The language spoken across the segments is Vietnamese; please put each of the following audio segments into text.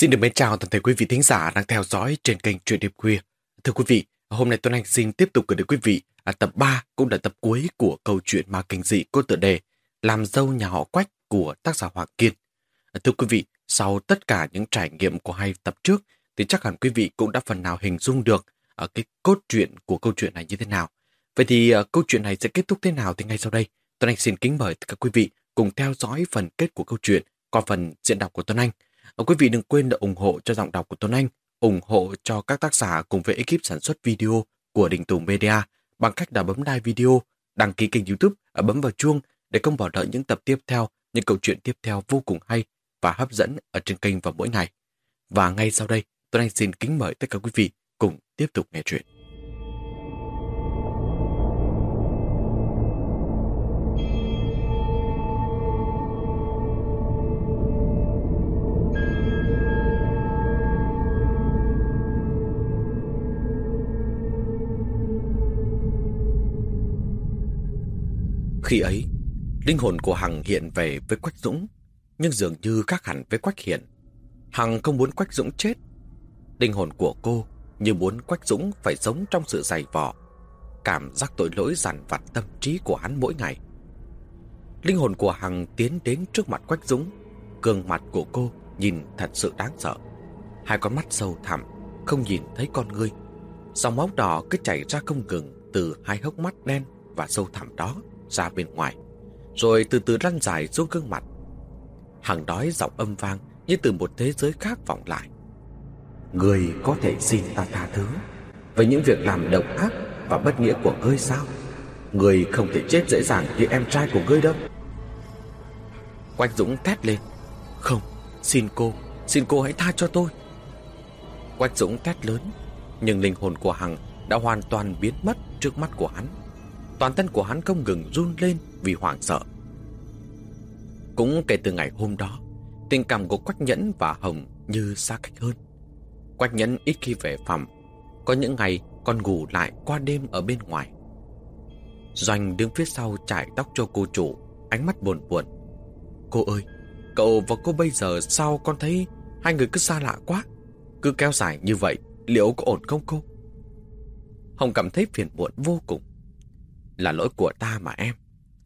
Xin được mến chào toàn thể quý vị thính giả đang theo dõi trên kênh Truyện Điệp Khuya. Thưa quý vị, hôm nay Tuấn Anh xin tiếp tục gửi đến quý vị à, tập 3 cũng là tập cuối của câu chuyện ma kinh dị có tựa đề Làm dâu nhà họ Quách của tác giả Hoàng Kiên. À, thưa quý vị, sau tất cả những trải nghiệm của hai tập trước thì chắc hẳn quý vị cũng đã phần nào hình dung được ở cái cốt truyện của câu chuyện này như thế nào. Vậy thì à, câu chuyện này sẽ kết thúc thế nào thì ngay sau đây Tuấn Anh xin kính mời tất cả quý vị cùng theo dõi phần kết của câu chuyện qua phần diễn đọc của Tuấn Anh. Ờ, quý vị đừng quên là ủng hộ cho giọng đọc của Tuấn Anh, ủng hộ cho các tác giả cùng với ekip sản xuất video của Đình Tùng Media bằng cách đã bấm like video, đăng ký kênh youtube, và bấm vào chuông để không bỏ lỡ những tập tiếp theo, những câu chuyện tiếp theo vô cùng hay và hấp dẫn ở trên kênh vào mỗi ngày. Và ngay sau đây, Tuấn Anh xin kính mời tất cả quý vị cùng tiếp tục nghe chuyện. Khi ấy, linh hồn của Hằng hiện về với Quách Dũng, nhưng dường như khác hẳn với Quách Hiển. Hằng không muốn Quách Dũng chết. Linh hồn của cô như muốn Quách Dũng phải sống trong sự dày vò, cảm giác tội lỗi dằn vặt tâm trí của hắn mỗi ngày. Linh hồn của Hằng tiến đến trước mặt Quách Dũng, gương mặt của cô nhìn thật sự đáng sợ. Hai con mắt sâu thẳm, không nhìn thấy con ngươi. Dòng máu đỏ cứ chảy ra không ngừng từ hai hốc mắt đen và sâu thẳm đó ra bên ngoài, rồi từ từ lăn dài xuống gương mặt. Hằng đói giọng âm vang như từ một thế giới khác vọng lại. Người có thể xin ta tha thứ về những việc làm độc ác và bất nghĩa của ngươi sao? Người không thể chết dễ dàng như em trai của ngươi đâu. Quách Dũng thét lên. Không, xin cô, xin cô hãy tha cho tôi. Quách Dũng thét lớn, nhưng linh hồn của Hằng đã hoàn toàn biến mất trước mắt của hắn. Toàn thân của hắn không ngừng run lên vì hoảng sợ. Cũng kể từ ngày hôm đó, tình cảm của Quách Nhẫn và Hồng như xa cách hơn. Quách Nhẫn ít khi về phòng, có những ngày còn ngủ lại qua đêm ở bên ngoài. Doanh đứng phía sau chải tóc cho cô chủ, ánh mắt buồn buồn. Cô ơi, cậu và cô bây giờ sao con thấy hai người cứ xa lạ quá? Cứ kéo dài như vậy, liệu có ổn không cô? Hồng cảm thấy phiền muộn vô cùng. Là lỗi của ta mà em.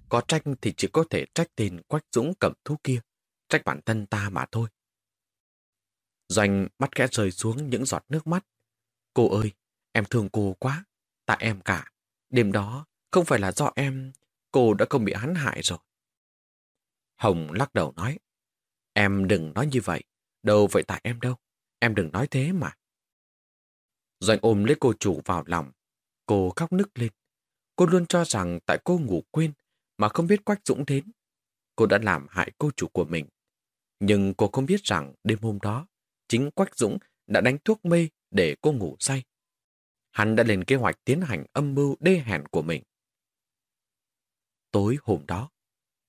Có trách thì chỉ có thể trách tên Quách Dũng cầm thú kia. Trách bản thân ta mà thôi. Doanh mắt khẽ rơi xuống những giọt nước mắt. Cô ơi, em thương cô quá. Tại em cả. Đêm đó không phải là do em, cô đã không bị hắn hại rồi. Hồng lắc đầu nói. Em đừng nói như vậy. Đâu vậy tại em đâu. Em đừng nói thế mà. Doanh ôm lấy cô chủ vào lòng. Cô khóc nức lên. Cô luôn cho rằng tại cô ngủ quên mà không biết Quách Dũng đến. Cô đã làm hại cô chủ của mình. Nhưng cô không biết rằng đêm hôm đó, chính Quách Dũng đã đánh thuốc mê để cô ngủ say. Hắn đã lên kế hoạch tiến hành âm mưu đê hèn của mình. Tối hôm đó,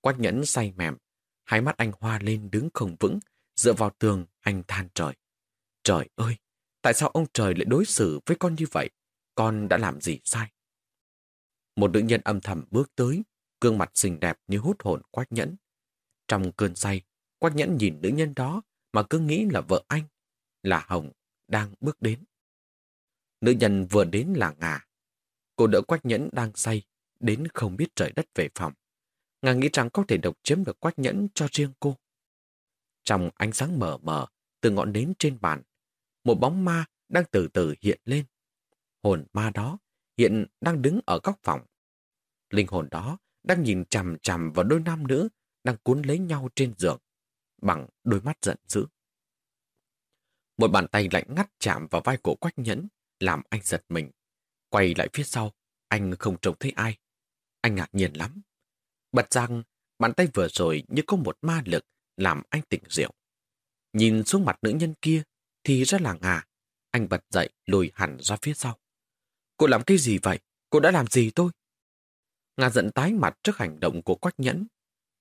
Quách Nhẫn say mềm, hai mắt anh hoa lên đứng không vững, dựa vào tường anh than trời. Trời ơi, tại sao ông trời lại đối xử với con như vậy? Con đã làm gì sai? Một nữ nhân âm thầm bước tới, gương mặt xinh đẹp như hút hồn Quách Nhẫn. Trong cơn say, Quách Nhẫn nhìn nữ nhân đó mà cứ nghĩ là vợ anh, là Hồng, đang bước đến. Nữ nhân vừa đến là Ngà. Cô đỡ Quách Nhẫn đang say, đến không biết trời đất về phòng. Ngà nghĩ rằng có thể độc chiếm được Quách Nhẫn cho riêng cô. Trong ánh sáng mờ mờ, từ ngọn nến trên bàn, một bóng ma đang từ từ hiện lên. Hồn ma đó hiện đang đứng ở góc phòng. Linh hồn đó đang nhìn chằm chằm vào đôi nam nữ đang cuốn lấy nhau trên giường, bằng đôi mắt giận dữ. Một bàn tay lạnh ngắt chạm vào vai cổ quách nhẫn, làm anh giật mình. Quay lại phía sau, anh không trông thấy ai. Anh ngạc nhiên lắm. Bật rằng, bàn tay vừa rồi như có một ma lực làm anh tỉnh rượu. Nhìn xuống mặt nữ nhân kia thì rất là ngà. Anh bật dậy lùi hẳn ra phía sau. Cô làm cái gì vậy? Cô đã làm gì tôi? Nga giận tái mặt trước hành động của Quách Nhẫn.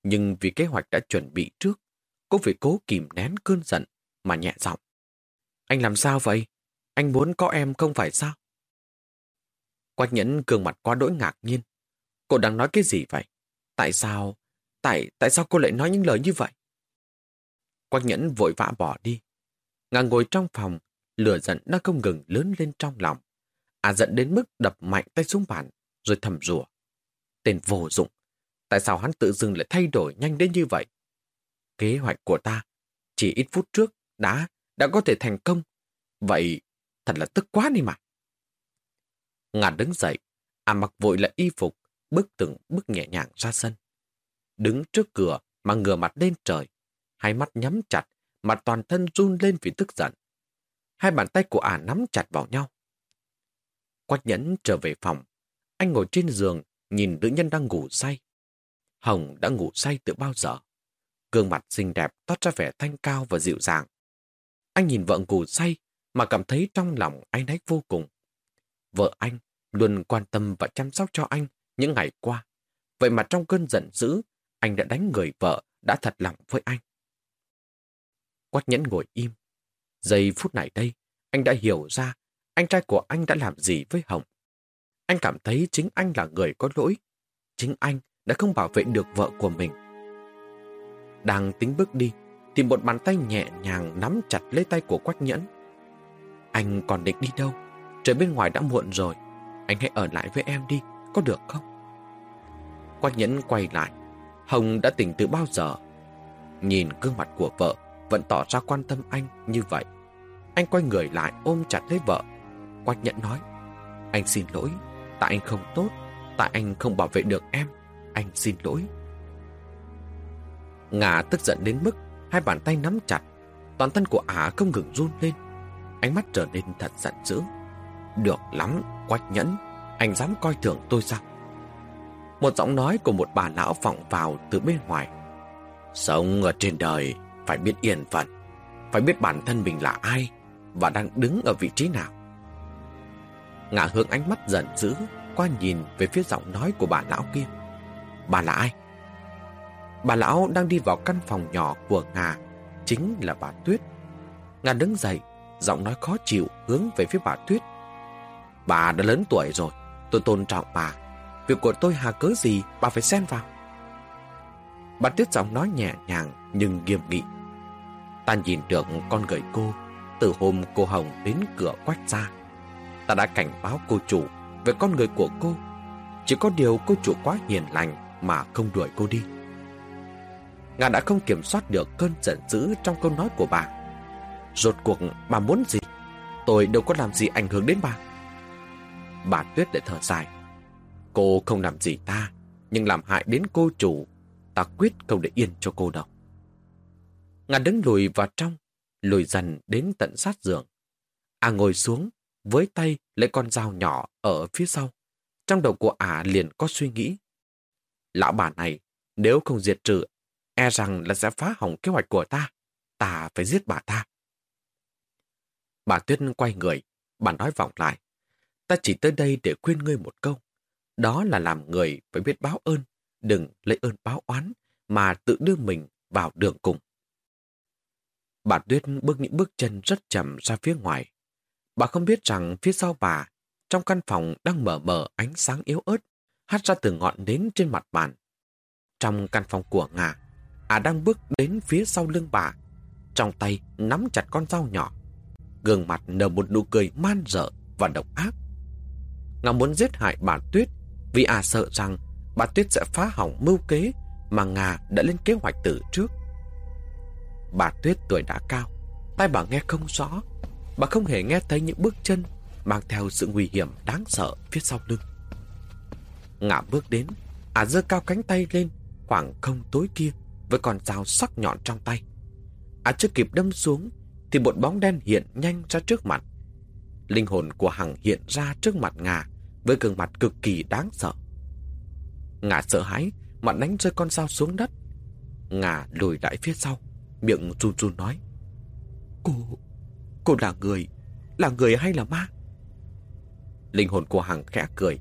Nhưng vì kế hoạch đã chuẩn bị trước, cô phải cố kìm nén cơn giận mà nhẹ giọng. Anh làm sao vậy? Anh muốn có em không phải sao? Quách Nhẫn cường mặt quá đỗi ngạc nhiên. Cô đang nói cái gì vậy? Tại sao? Tại tại sao cô lại nói những lời như vậy? Quách Nhẫn vội vã bỏ đi. Ngà ngồi trong phòng, lửa giận đã không ngừng lớn lên trong lòng. À giận đến mức đập mạnh tay xuống bàn, rồi thầm rủa. Tên vô dụng, tại sao hắn tự dưng lại thay đổi nhanh đến như vậy? Kế hoạch của ta, chỉ ít phút trước, đã, đã có thể thành công. Vậy, thật là tức quá đi mà. Ngàn đứng dậy, à mặc vội lại y phục, bước từng bước nhẹ nhàng ra sân. Đứng trước cửa mà ngửa mặt lên trời, hai mắt nhắm chặt, mặt toàn thân run lên vì tức giận. Hai bàn tay của ả nắm chặt vào nhau. Quách nhẫn trở về phòng. Anh ngồi trên giường, nhìn nữ nhân đang ngủ say. Hồng đã ngủ say từ bao giờ. Gương mặt xinh đẹp toát ra vẻ thanh cao và dịu dàng. Anh nhìn vợ ngủ say mà cảm thấy trong lòng anh nách vô cùng. Vợ anh luôn quan tâm và chăm sóc cho anh những ngày qua. Vậy mà trong cơn giận dữ, anh đã đánh người vợ đã thật lòng với anh. Quách nhẫn ngồi im. Giây phút này đây, anh đã hiểu ra anh trai của anh đã làm gì với Hồng. Anh cảm thấy chính anh là người có lỗi. Chính anh đã không bảo vệ được vợ của mình. Đang tính bước đi, thì một bàn tay nhẹ nhàng nắm chặt lấy tay của Quách Nhẫn. Anh còn định đi đâu? Trời bên ngoài đã muộn rồi. Anh hãy ở lại với em đi, có được không? Quách Nhẫn quay lại. Hồng đã tỉnh từ bao giờ? Nhìn gương mặt của vợ, vẫn tỏ ra quan tâm anh như vậy. Anh quay người lại ôm chặt lấy vợ. Quách Nhẫn nói, anh xin lỗi, tại anh không tốt, tại anh không bảo vệ được em, anh xin lỗi. Ngà tức giận đến mức hai bàn tay nắm chặt, toàn thân của ả không ngừng run lên. Ánh mắt trở nên thật giận dữ. Được lắm, Quách Nhẫn, anh dám coi thường tôi sao? Một giọng nói của một bà lão vọng vào từ bên ngoài. Sống ở trên đời phải biết yên phận, phải biết bản thân mình là ai và đang đứng ở vị trí nào. Ngạ hướng ánh mắt giận dữ qua nhìn về phía giọng nói của bà lão kia. Bà là ai? Bà lão đang đi vào căn phòng nhỏ của Ngà, chính là bà Tuyết. Ngà đứng dậy, giọng nói khó chịu hướng về phía bà Tuyết. Bà đã lớn tuổi rồi, tôi tôn trọng bà. Việc của tôi hà cớ gì bà phải xen vào. Bà Tuyết giọng nói nhẹ nhàng nhưng nghiêm nghị. Ta nhìn được con gửi cô từ hôm cô Hồng đến cửa quách ra. Ta đã cảnh báo cô chủ về con người của cô. Chỉ có điều cô chủ quá hiền lành mà không đuổi cô đi. Ngà đã không kiểm soát được cơn giận dữ trong câu nói của bà. Rốt cuộc bà muốn gì? Tôi đâu có làm gì ảnh hưởng đến bà. Bà Tuyết để thở dài. Cô không làm gì ta, nhưng làm hại đến cô chủ. Ta quyết không để yên cho cô đâu. Ngà đứng lùi vào trong, lùi dần đến tận sát giường. À ngồi xuống, với tay lấy con dao nhỏ ở phía sau. Trong đầu của ả liền có suy nghĩ. Lão bà này, nếu không diệt trừ, e rằng là sẽ phá hỏng kế hoạch của ta. Ta phải giết bà ta. Bà Tuyết quay người, bà nói vọng lại. Ta chỉ tới đây để khuyên ngươi một câu. Đó là làm người phải biết báo ơn, đừng lấy ơn báo oán, mà tự đưa mình vào đường cùng. Bà Tuyết bước những bước chân rất chậm ra phía ngoài. Bà không biết rằng phía sau bà, trong căn phòng đang mở mở ánh sáng yếu ớt, hắt ra từ ngọn nến trên mặt bàn. Trong căn phòng của Ngà, à đang bước đến phía sau lưng bà, trong tay nắm chặt con dao nhỏ. Gương mặt nở một nụ cười man dở và độc ác. Ngà muốn giết hại bà Tuyết vì à sợ rằng bà Tuyết sẽ phá hỏng mưu kế mà Ngà đã lên kế hoạch từ trước. Bà Tuyết tuổi đã cao, tay bà nghe không rõ. Bà không hề nghe thấy những bước chân mang theo sự nguy hiểm đáng sợ phía sau lưng. ngã bước đến, à giơ cao cánh tay lên, khoảng không tối kia với con dao sắc nhọn trong tay. À chưa kịp đâm xuống, thì một bóng đen hiện nhanh ra trước mặt. Linh hồn của Hằng hiện ra trước mặt Ngà với gương mặt cực kỳ đáng sợ. Ngà sợ hãi, mà đánh rơi con dao xuống đất. Ngà lùi lại phía sau, miệng run run nói. Cô, cô là người, là người hay là ma? Linh hồn của Hằng khẽ cười.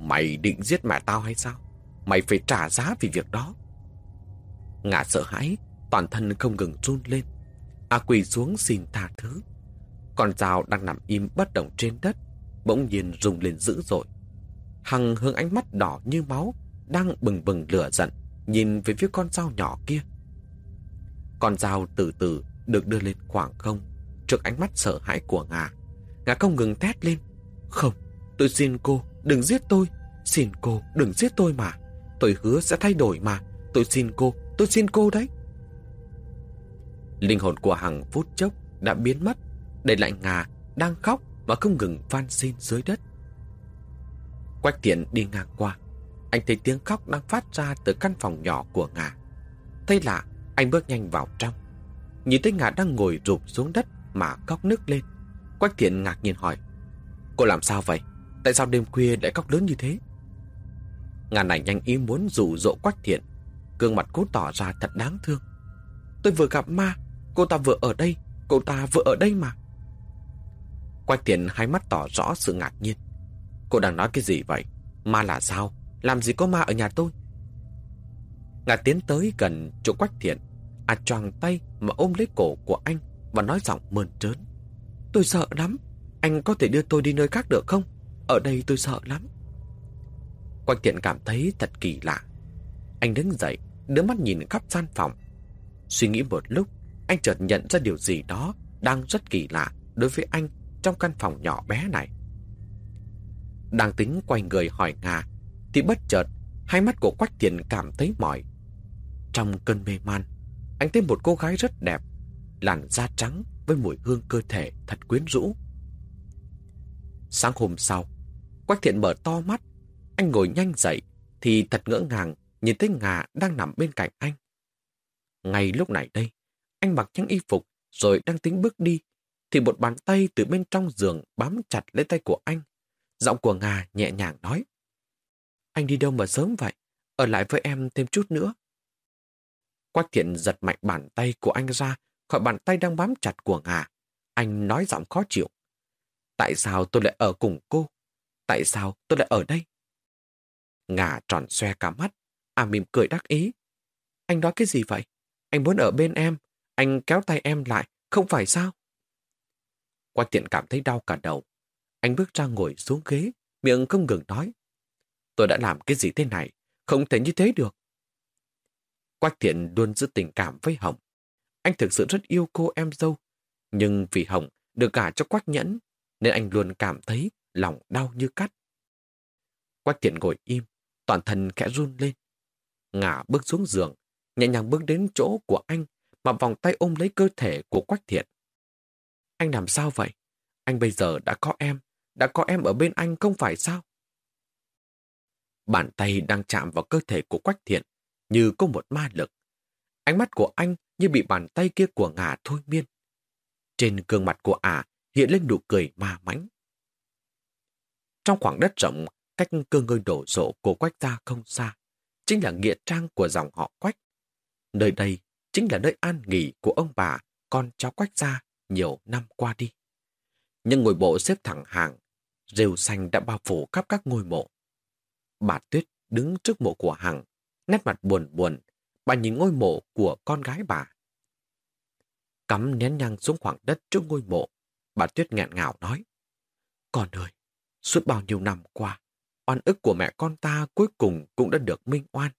Mày định giết mẹ tao hay sao? Mày phải trả giá vì việc đó. ngã sợ hãi, toàn thân không ngừng run lên. A quỳ xuống xin tha thứ. Con dao đang nằm im bất động trên đất, bỗng nhiên rung lên dữ dội. Hằng hướng ánh mắt đỏ như máu, đang bừng bừng lửa giận, nhìn về phía con dao nhỏ kia. Con dao từ từ được đưa lên khoảng không, trước ánh mắt sợ hãi của Ngà. Ngà không ngừng thét lên. Không, tôi xin cô, đừng giết tôi. Xin cô, đừng giết tôi mà. Tôi hứa sẽ thay đổi mà. Tôi xin cô, tôi xin cô đấy. Linh hồn của Hằng phút chốc đã biến mất, để lại Ngà đang khóc và không ngừng van xin dưới đất. Quách tiện đi ngang qua, anh thấy tiếng khóc đang phát ra từ căn phòng nhỏ của Ngà. Thế lạ, anh bước nhanh vào trong. Nhìn thấy Ngà đang ngồi rụp xuống đất mà khóc nức lên. Quách thiện ngạc nhiên hỏi. Cô làm sao vậy? Tại sao đêm khuya lại khóc lớn như thế? Ngàn này nhanh ý muốn dụ dỗ Quách thiện. Gương mặt cố tỏ ra thật đáng thương. Tôi vừa gặp ma, cô ta vừa ở đây, cô ta vừa ở đây mà. Quách thiện hai mắt tỏ rõ sự ngạc nhiên. Cô đang nói cái gì vậy? Ma là sao? Làm gì có ma ở nhà tôi? Ngà tiến tới gần chỗ Quách thiện. À choàng tay mà ôm lấy cổ của anh và nói giọng mơn trớn. Tôi sợ lắm. Anh có thể đưa tôi đi nơi khác được không? Ở đây tôi sợ lắm. Quách thiện cảm thấy thật kỳ lạ. Anh đứng dậy, đưa mắt nhìn khắp gian phòng. Suy nghĩ một lúc, anh chợt nhận ra điều gì đó đang rất kỳ lạ đối với anh trong căn phòng nhỏ bé này. Đang tính quay người hỏi Nga, thì bất chợt hai mắt của Quách Thiện cảm thấy mỏi. Trong cơn mê man, anh thấy một cô gái rất đẹp, làn da trắng với mùi hương cơ thể thật quyến rũ. Sáng hôm sau, Quách Thiện mở to mắt, anh ngồi nhanh dậy thì thật ngỡ ngàng nhìn thấy Ngà đang nằm bên cạnh anh. Ngay lúc này đây, anh mặc những y phục rồi đang tính bước đi, thì một bàn tay từ bên trong giường bám chặt lấy tay của anh. Giọng của Ngà nhẹ nhàng nói. Anh đi đâu mà sớm vậy? Ở lại với em thêm chút nữa. Quách thiện giật mạnh bàn tay của anh ra khỏi bàn tay đang bám chặt của Ngà. Anh nói giọng khó chịu. Tại sao tôi lại ở cùng cô? Tại sao tôi lại ở đây? Ngà tròn xoe cả mắt, à mỉm cười đắc ý. Anh nói cái gì vậy? Anh muốn ở bên em, anh kéo tay em lại, không phải sao? Quách tiện cảm thấy đau cả đầu. Anh bước ra ngồi xuống ghế, miệng không ngừng nói. Tôi đã làm cái gì thế này? Không thể như thế được. Quách thiện luôn giữ tình cảm với Hồng. Anh thực sự rất yêu cô em dâu. Nhưng vì Hồng được gả cho Quách nhẫn, nên anh luôn cảm thấy lòng đau như cắt. Quách thiện ngồi im, toàn thân khẽ run lên. Ngả bước xuống giường, nhẹ nhàng bước đến chỗ của anh mà vòng tay ôm lấy cơ thể của Quách thiện. Anh làm sao vậy? Anh bây giờ đã có em, đã có em ở bên anh không phải sao? Bàn tay đang chạm vào cơ thể của Quách thiện như có một ma lực. Ánh mắt của anh như bị bàn tay kia của ngà thôi miên. Trên gương mặt của ả hiện lên nụ cười ma mãnh. Trong khoảng đất rộng, cách cơ ngơi đổ rộ của Quách gia không xa, chính là nghĩa trang của dòng họ Quách. Nơi đây chính là nơi an nghỉ của ông bà, con cháu Quách gia nhiều năm qua đi. Nhưng ngôi mộ xếp thẳng hàng, rêu xanh đã bao phủ khắp các ngôi mộ. Bà Tuyết đứng trước mộ của Hằng, nét mặt buồn buồn, bà nhìn ngôi mộ của con gái bà. Cắm nén nhang xuống khoảng đất trước ngôi mộ, bà Tuyết nghẹn ngào nói. Con ơi, suốt bao nhiêu năm qua, oan ức của mẹ con ta cuối cùng cũng đã được minh oan.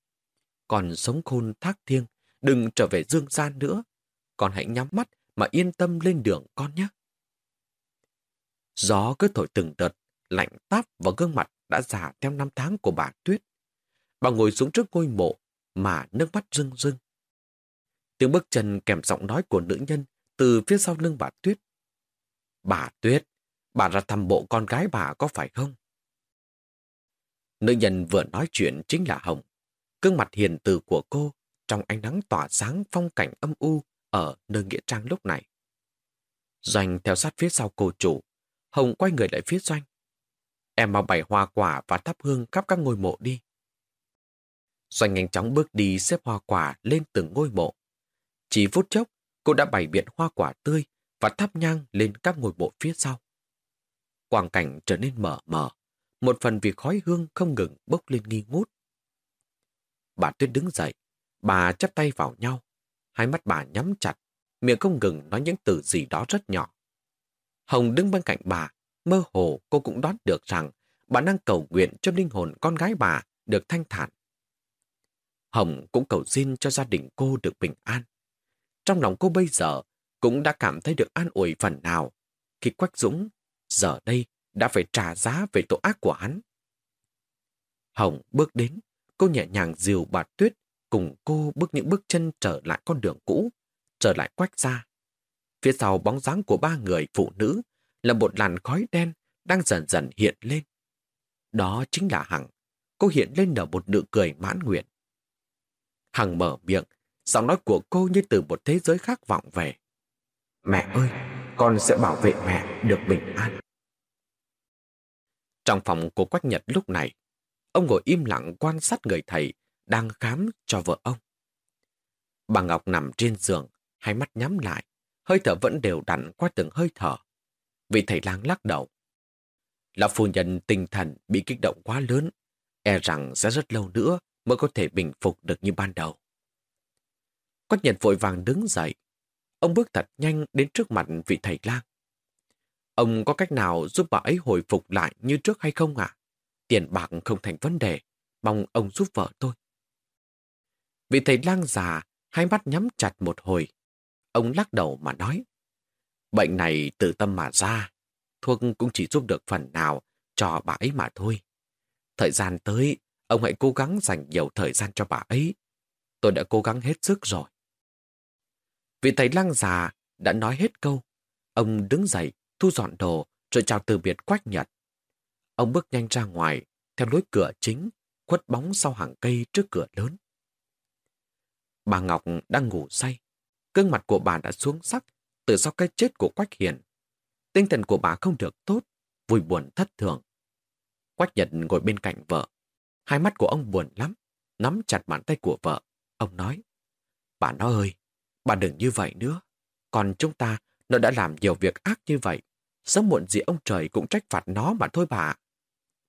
Còn sống khôn thác thiêng, đừng trở về dương gian nữa. Con hãy nhắm mắt mà yên tâm lên đường con nhé. Gió cứ thổi từng đợt, lạnh táp vào gương mặt đã già theo năm tháng của bà Tuyết. Bà ngồi xuống trước ngôi mộ mà nước mắt rưng rưng. Tiếng bước chân kèm giọng nói của nữ nhân từ phía sau lưng bà Tuyết. Bà Tuyết, bà ra thăm bộ con gái bà có phải không? Nữ nhân vừa nói chuyện chính là Hồng. Cương mặt hiền từ của cô trong ánh nắng tỏa sáng phong cảnh âm u ở nơi Nghĩa Trang lúc này. Doanh theo sát phía sau cô chủ. Hồng quay người lại phía Doanh. Em mau bày hoa quả và thắp hương khắp các ngôi mộ đi. Doanh nhanh chóng bước đi xếp hoa quả lên từng ngôi mộ. Chỉ phút chốc, cô đã bày biện hoa quả tươi và thắp nhang lên các ngôi mộ phía sau. Quang cảnh trở nên mở mở, một phần vì khói hương không ngừng bốc lên nghi ngút. Bà Tuyết đứng dậy, bà chắp tay vào nhau, hai mắt bà nhắm chặt, miệng không ngừng nói những từ gì đó rất nhỏ. Hồng đứng bên cạnh bà, mơ hồ cô cũng đoán được rằng bà đang cầu nguyện cho linh hồn con gái bà được thanh thản. Hồng cũng cầu xin cho gia đình cô được bình an. Trong lòng cô bây giờ cũng đã cảm thấy được an ủi phần nào khi Quách Dũng giờ đây đã phải trả giá về tội ác của hắn. Hồng bước đến, cô nhẹ nhàng dìu bà Tuyết cùng cô bước những bước chân trở lại con đường cũ, trở lại Quách ra. Phía sau bóng dáng của ba người phụ nữ là một làn khói đen đang dần dần hiện lên. Đó chính là Hằng. Cô hiện lên nở một nụ cười mãn nguyện. Hằng mở miệng, giọng nói của cô như từ một thế giới khác vọng về. Mẹ ơi, con sẽ bảo vệ mẹ được bình an. Trong phòng của Quách Nhật lúc này, ông ngồi im lặng quan sát người thầy đang khám cho vợ ông. Bà Ngọc nằm trên giường, hai mắt nhắm lại, hơi thở vẫn đều đặn qua từng hơi thở. Vị thầy lang lắc đầu. Lão phu nhân tinh thần bị kích động quá lớn, e rằng sẽ rất lâu nữa mới có thể bình phục được như ban đầu. Quách Nhật vội vàng đứng dậy. Ông bước thật nhanh đến trước mặt vị thầy lang. Ông có cách nào giúp bà ấy hồi phục lại như trước hay không ạ? Tiền bạc không thành vấn đề, mong ông giúp vợ tôi. Vị thầy lang già, hai mắt nhắm chặt một hồi. Ông lắc đầu mà nói, bệnh này từ tâm mà ra, thuốc cũng chỉ giúp được phần nào cho bà ấy mà thôi. Thời gian tới, ông hãy cố gắng dành nhiều thời gian cho bà ấy. Tôi đã cố gắng hết sức rồi. Vị thầy lang già đã nói hết câu. Ông đứng dậy, thu dọn đồ, rồi chào từ biệt Quách Nhật. Ông bước nhanh ra ngoài, theo lối cửa chính, khuất bóng sau hàng cây trước cửa lớn. Bà Ngọc đang ngủ say. Cương mặt của bà đã xuống sắc từ sau cái chết của Quách Hiền. Tinh thần của bà không được tốt, vui buồn thất thường. Quách Nhật ngồi bên cạnh vợ. Hai mắt của ông buồn lắm, nắm chặt bàn tay của vợ. Ông nói, bà nó ơi, bà đừng như vậy nữa. Còn chúng ta, nó đã làm nhiều việc ác như vậy. Sớm muộn gì ông trời cũng trách phạt nó mà thôi bà.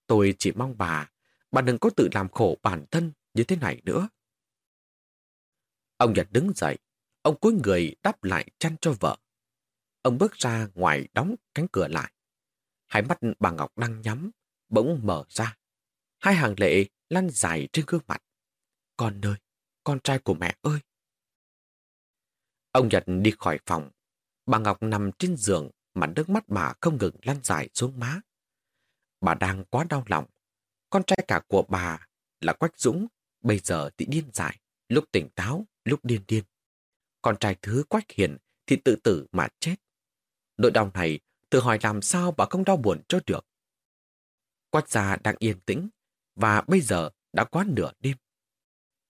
Tôi chỉ mong bà, bà đừng có tự làm khổ bản thân như thế này nữa. Ông Nhật đứng dậy, ông cúi người đắp lại chăn cho vợ. Ông bước ra ngoài đóng cánh cửa lại. Hai mắt bà Ngọc đang nhắm, bỗng mở ra. Hai hàng lệ lăn dài trên gương mặt. Con ơi, con trai của mẹ ơi! Ông Nhật đi khỏi phòng. Bà Ngọc nằm trên giường mà nước mắt bà không ngừng lăn dài xuống má. Bà đang quá đau lòng. Con trai cả của bà là Quách Dũng, bây giờ thì điên dại, lúc tỉnh táo, lúc điên điên. Con trai thứ Quách Hiền thì tự tử mà chết. Nỗi đau này tự hỏi làm sao bà không đau buồn cho được. Quách gia đang yên tĩnh và bây giờ đã quá nửa đêm.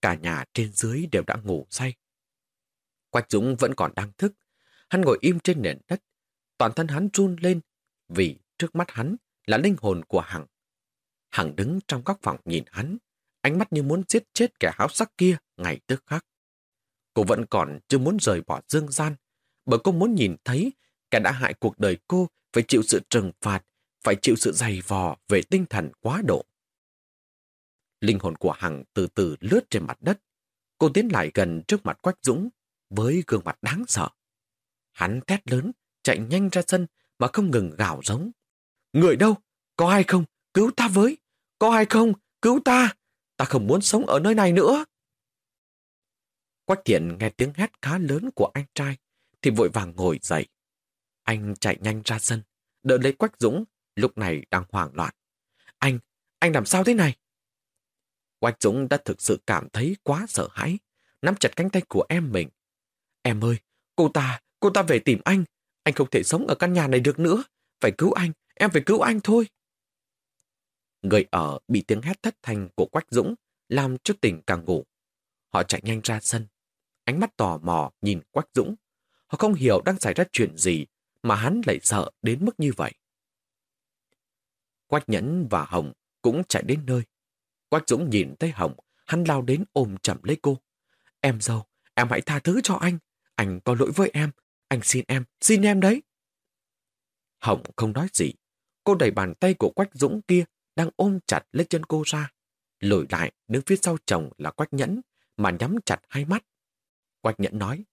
Cả nhà trên dưới đều đã ngủ say. Quách Dũng vẫn còn đang thức. Hắn ngồi im trên nền đất. Toàn thân hắn run lên vì trước mắt hắn là linh hồn của Hằng. Hằng đứng trong góc phòng nhìn hắn, ánh mắt như muốn giết chết kẻ háo sắc kia ngày tức khắc. Cô vẫn còn chưa muốn rời bỏ dương gian, bởi cô muốn nhìn thấy kẻ đã hại cuộc đời cô phải chịu sự trừng phạt, phải chịu sự dày vò về tinh thần quá độ. Linh hồn của Hằng từ từ lướt trên mặt đất. Cô tiến lại gần trước mặt Quách Dũng với gương mặt đáng sợ. Hắn thét lớn, chạy nhanh ra sân mà không ngừng gào giống. Người đâu? Có ai không? Cứu ta với! Có ai không? Cứu ta! Ta không muốn sống ở nơi này nữa! Quách thiện nghe tiếng hét khá lớn của anh trai thì vội vàng ngồi dậy. Anh chạy nhanh ra sân, đợi lấy Quách Dũng, lúc này đang hoảng loạn. Anh, anh làm sao thế này? Quách Dũng đã thực sự cảm thấy quá sợ hãi, nắm chặt cánh tay của em mình. Em ơi, cô ta, cô ta về tìm anh. Anh không thể sống ở căn nhà này được nữa. Phải cứu anh, em phải cứu anh thôi. Người ở bị tiếng hét thất thanh của Quách Dũng làm cho tình càng ngủ. Họ chạy nhanh ra sân. Ánh mắt tò mò nhìn Quách Dũng. Họ không hiểu đang xảy ra chuyện gì mà hắn lại sợ đến mức như vậy. Quách Nhẫn và Hồng cũng chạy đến nơi. Quách Dũng nhìn thấy Hồng, hắn lao đến ôm chậm lấy cô. Em dâu, em hãy tha thứ cho anh. Anh có lỗi với em. Anh xin em, xin em đấy. Hồng không nói gì. Cô đẩy bàn tay của Quách Dũng kia đang ôm chặt lấy chân cô ra. Lùi lại đứng phía sau chồng là Quách Nhẫn mà nhắm chặt hai mắt. Quách Nhẫn nói,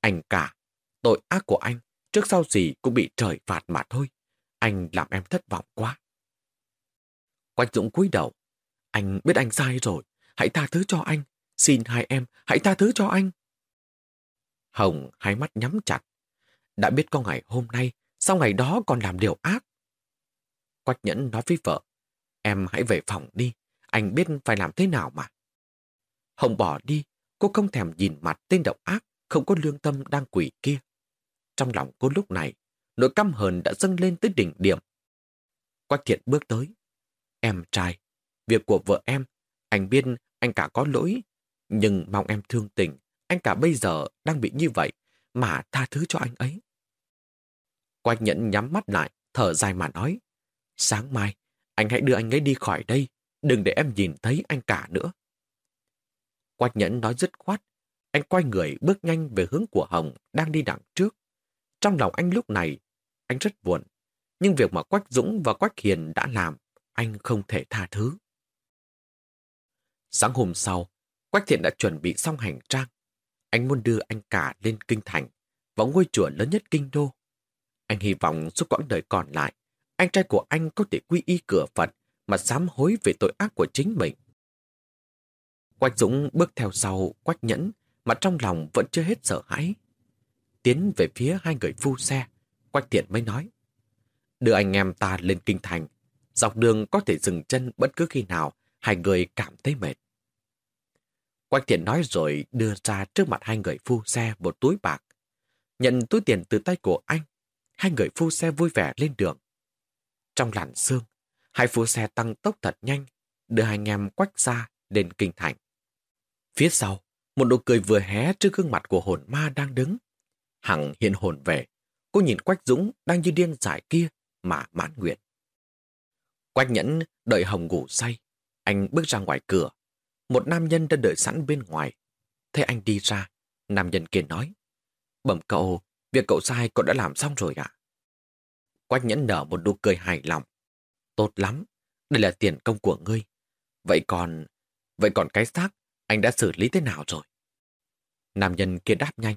anh cả, tội ác của anh trước sau gì cũng bị trời phạt mà thôi. Anh làm em thất vọng quá. Quách Dũng cúi đầu. Anh biết anh sai rồi. Hãy tha thứ cho anh. Xin hai em, hãy tha thứ cho anh. Hồng hai mắt nhắm chặt. Đã biết có ngày hôm nay, sau ngày đó còn làm điều ác. Quách nhẫn nói với vợ, em hãy về phòng đi, anh biết phải làm thế nào mà. Hồng bỏ đi, cô không thèm nhìn mặt tên độc ác, không có lương tâm đang quỷ kia. Trong lòng cô lúc này, nỗi căm hờn đã dâng lên tới đỉnh điểm. Quách thiện bước tới. Em trai, việc của vợ em, anh biết anh cả có lỗi, nhưng mong em thương tình, anh cả bây giờ đang bị như vậy, mà tha thứ cho anh ấy. Quách nhẫn nhắm mắt lại, thở dài mà nói. Sáng mai, anh hãy đưa anh ấy đi khỏi đây, đừng để em nhìn thấy anh cả nữa. Quách nhẫn nói dứt khoát, anh quay người bước nhanh về hướng của Hồng đang đi đằng trước. Trong lòng anh lúc này, anh rất buồn. Nhưng việc mà Quách Dũng và Quách Hiền đã làm, anh không thể tha thứ. Sáng hôm sau, Quách Thiện đã chuẩn bị xong hành trang. Anh muốn đưa anh cả lên kinh thành, vào ngôi chùa lớn nhất kinh đô. Anh hy vọng suốt quãng đời còn lại, anh trai của anh có thể quy y cửa Phật mà sám hối về tội ác của chính mình. Quách Dũng bước theo sau Quách Nhẫn mà trong lòng vẫn chưa hết sợ hãi. Tiến về phía hai người phu xe, Quách Thiện mới nói. Đưa anh em ta lên kinh thành, dọc đường có thể dừng chân bất cứ khi nào hai người cảm thấy mệt. Quách Thiện nói rồi đưa ra trước mặt hai người phu xe một túi bạc. Nhận túi tiền từ tay của anh, hai người phu xe vui vẻ lên đường. Trong làn sương, hai phu xe tăng tốc thật nhanh, đưa hai anh em quách ra đến kinh thành. Phía sau, một nụ cười vừa hé trước gương mặt của hồn ma đang đứng. Hằng hiện hồn về, cô nhìn Quách Dũng đang như điên giải kia mà mãn nguyện. Quách Nhẫn đợi Hồng ngủ say. Anh bước ra ngoài cửa. Một nam nhân đã đợi sẵn bên ngoài. Thấy anh đi ra, nam nhân kia nói. Bẩm cậu, việc cậu sai cậu đã làm xong rồi ạ. Quách Nhẫn nở một nụ cười hài lòng. Tốt lắm, đây là tiền công của ngươi. Vậy còn... Vậy còn cái xác anh đã xử lý thế nào rồi? Nam nhân kia đáp nhanh.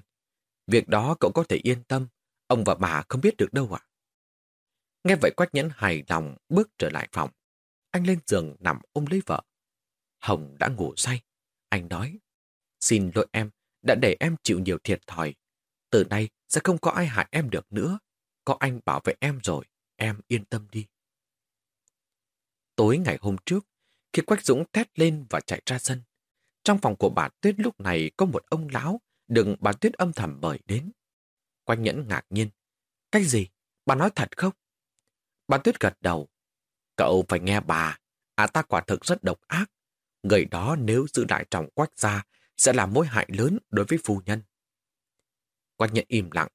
Việc đó cậu có thể yên tâm, ông và bà không biết được đâu ạ. Nghe vậy Quách Nhẫn hài lòng bước trở lại phòng. Anh lên giường nằm ôm lấy vợ. Hồng đã ngủ say. Anh nói, xin lỗi em, đã để em chịu nhiều thiệt thòi. Từ nay sẽ không có ai hại em được nữa. Có anh bảo vệ em rồi, em yên tâm đi. Tối ngày hôm trước, khi Quách Dũng thét lên và chạy ra sân, trong phòng của bà Tuyết lúc này có một ông lão đừng bà Tuyết âm thầm mời đến. Quanh nhẫn ngạc nhiên. cách gì? Bà nói thật không? Bà Tuyết gật đầu. Cậu phải nghe bà. À ta quả thực rất độc ác. Người đó nếu giữ lại trọng quách ra sẽ là mối hại lớn đối với phu nhân. Quách nhận im lặng.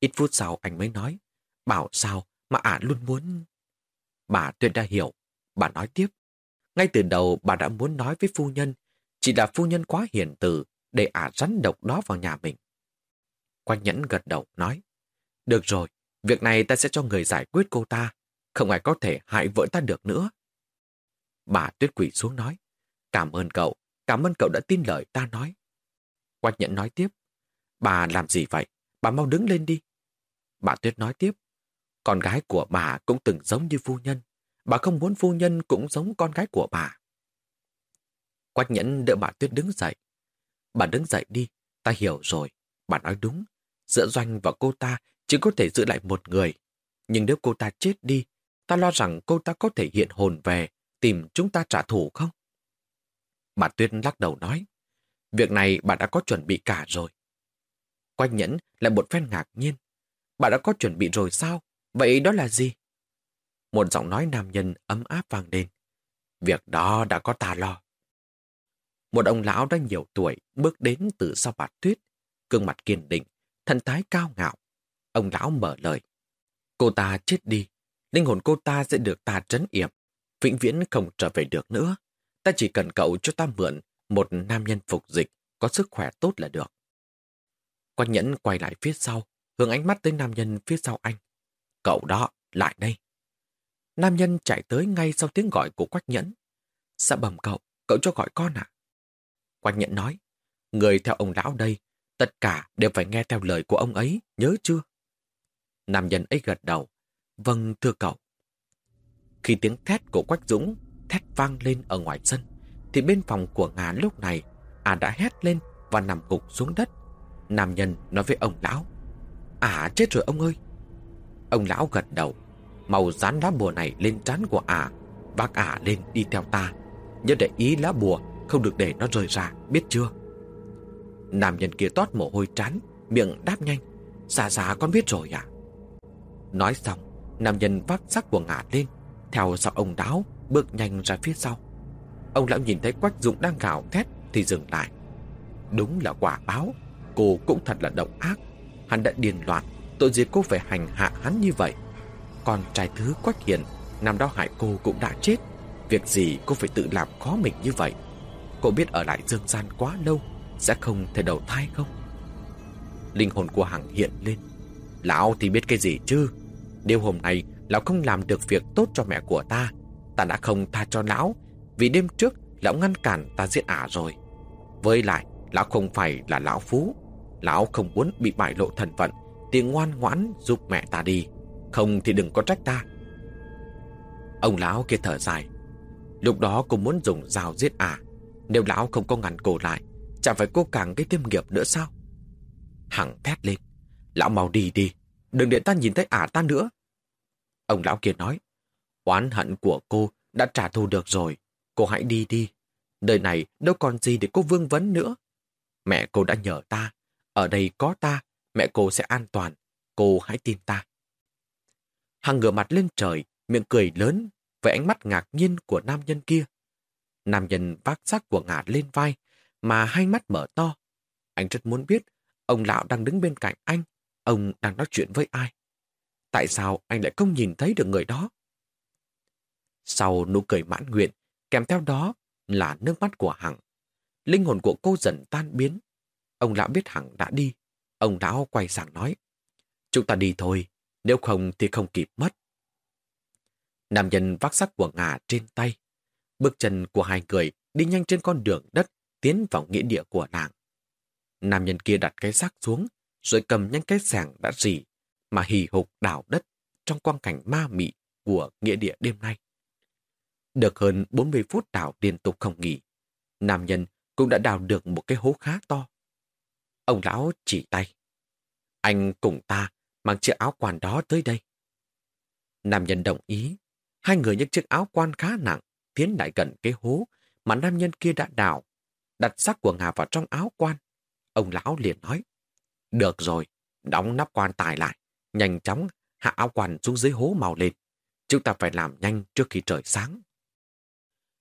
Ít phút sau anh mới nói. Bảo sao mà ả luôn muốn... Bà tuyệt đã hiểu. Bà nói tiếp. Ngay từ đầu bà đã muốn nói với phu nhân chỉ là phu nhân quá hiền từ để ả rắn độc đó vào nhà mình. Quách nhẫn gật đầu nói, được rồi, việc này ta sẽ cho người giải quyết cô ta, không ai có thể hại vợ ta được nữa. Bà tuyết quỷ xuống nói, cảm ơn cậu, cảm ơn cậu đã tin lời ta nói. Quách nhẫn nói tiếp, bà làm gì vậy, bà mau đứng lên đi. Bà tuyết nói tiếp, con gái của bà cũng từng giống như phu nhân, bà không muốn phu nhân cũng giống con gái của bà. Quách nhẫn đỡ bà Tuyết đứng dậy. Bà đứng dậy đi, ta hiểu rồi. Bà nói đúng. Giữa Doanh và cô ta chỉ có thể giữ lại một người. Nhưng nếu cô ta chết đi, ta lo rằng cô ta có thể hiện hồn về, tìm chúng ta trả thù không? Bà Tuyết lắc đầu nói. Việc này bà đã có chuẩn bị cả rồi. Quách nhẫn lại một phen ngạc nhiên. Bà đã có chuẩn bị rồi sao? Vậy đó là gì? Một giọng nói nam nhân ấm áp vang lên. Việc đó đã có ta lo. Một ông lão đã nhiều tuổi bước đến từ sau bà tuyết, gương mặt kiên định, thân thái cao ngạo. Ông lão mở lời. Cô ta chết đi, linh hồn cô ta sẽ được ta trấn yểm, vĩnh viễn không trở về được nữa. Ta chỉ cần cậu cho ta mượn một nam nhân phục dịch, có sức khỏe tốt là được. Quang Nhẫn quay lại phía sau, hướng ánh mắt tới nam nhân phía sau anh. Cậu đó, lại đây. Nam nhân chạy tới ngay sau tiếng gọi của Quách Nhẫn. Dạ bẩm cậu, cậu cho gọi con à? Quách nhẫn nói, người theo ông lão đây, tất cả đều phải nghe theo lời của ông ấy, nhớ chưa? Nam nhân ấy gật đầu, vâng thưa cậu. Khi tiếng thét của Quách Dũng thét vang lên ở ngoài sân, thì bên phòng của Ngà lúc này, à đã hét lên và nằm gục xuống đất. Nam nhân nói với ông lão, à chết rồi ông ơi. Ông lão gật đầu. Màu dán lá bùa này lên trán của à, Ả. Vác Ả à lên đi theo ta. Nhớ để ý lá bùa không được để nó rơi ra, biết chưa? Nam nhân kia toát mồ hôi trán, miệng đáp nhanh. Dạ dạ con biết rồi ạ. Nói xong, nam nhân vác sắc của ngả lên, theo sau ông đáo, bước nhanh ra phía sau. Ông lão nhìn thấy Quách Dụng đang gào thét thì dừng lại. Đúng là quả báo, cô cũng thật là động ác. Hắn đã điên loạn, tội gì cô phải hành hạ hắn như vậy. Còn trai thứ Quách Hiền, năm đó hại cô cũng đã chết. Việc gì cô phải tự làm khó mình như vậy? Cô biết ở lại dương gian quá lâu, sẽ không thể đầu thai không? Linh hồn của Hằng hiện lên. Lão thì biết cái gì chứ? Điều hôm nay, lão không làm được việc tốt cho mẹ của ta. Ta đã không tha cho lão, vì đêm trước lão ngăn cản ta giết ả rồi. Với lại, lão không phải là lão phú. Lão không muốn bị bại lộ thần phận, thì ngoan ngoãn giúp mẹ ta đi. Không thì đừng có trách ta. Ông lão kia thở dài. Lúc đó cô muốn dùng dao giết ả. Nếu lão không có ngăn cô lại, chẳng phải cô càng cái thêm nghiệp nữa sao? Hằng thét lên. Lão mau đi đi, đừng để ta nhìn thấy ả ta nữa. Ông lão kia nói, oán hận của cô đã trả thù được rồi, cô hãy đi đi. Đời này đâu còn gì để cô vương vấn nữa. Mẹ cô đã nhờ ta, ở đây có ta, mẹ cô sẽ an toàn, cô hãy tin ta. Hằng ngửa mặt lên trời, miệng cười lớn với ánh mắt ngạc nhiên của nam nhân kia. Nam nhân vác xác của ngả lên vai, mà hai mắt mở to. Anh rất muốn biết ông lão đang đứng bên cạnh anh, ông đang nói chuyện với ai. Tại sao anh lại không nhìn thấy được người đó? Sau nụ cười mãn nguyện, kèm theo đó là nước mắt của Hằng. Linh hồn của cô dần tan biến. Ông lão biết Hằng đã đi. Ông lão quay sang nói, chúng ta đi thôi, nếu không thì không kịp mất. Nam nhân vác sắc của ngà trên tay. Bước chân của hai người đi nhanh trên con đường đất tiến vào nghĩa địa của nàng. Nam nhân kia đặt cái xác xuống, rồi cầm nhanh cái sàng đã rỉ, mà hì hục đảo đất trong quang cảnh ma mị của nghĩa địa đêm nay. Được hơn 40 phút đào liên tục không nghỉ, nam nhân cũng đã đào được một cái hố khá to. Ông lão chỉ tay. Anh cùng ta mang chiếc áo quan đó tới đây. Nam nhân đồng ý. Hai người nhấc chiếc áo quan khá nặng tiến lại gần cái hố mà nam nhân kia đã đào. Đặt xác của Ngà vào trong áo quan. Ông lão liền nói. Được rồi, đóng nắp quan tài lại. Nhanh chóng hạ áo quan xuống dưới hố màu lên. Chúng ta phải làm nhanh trước khi trời sáng.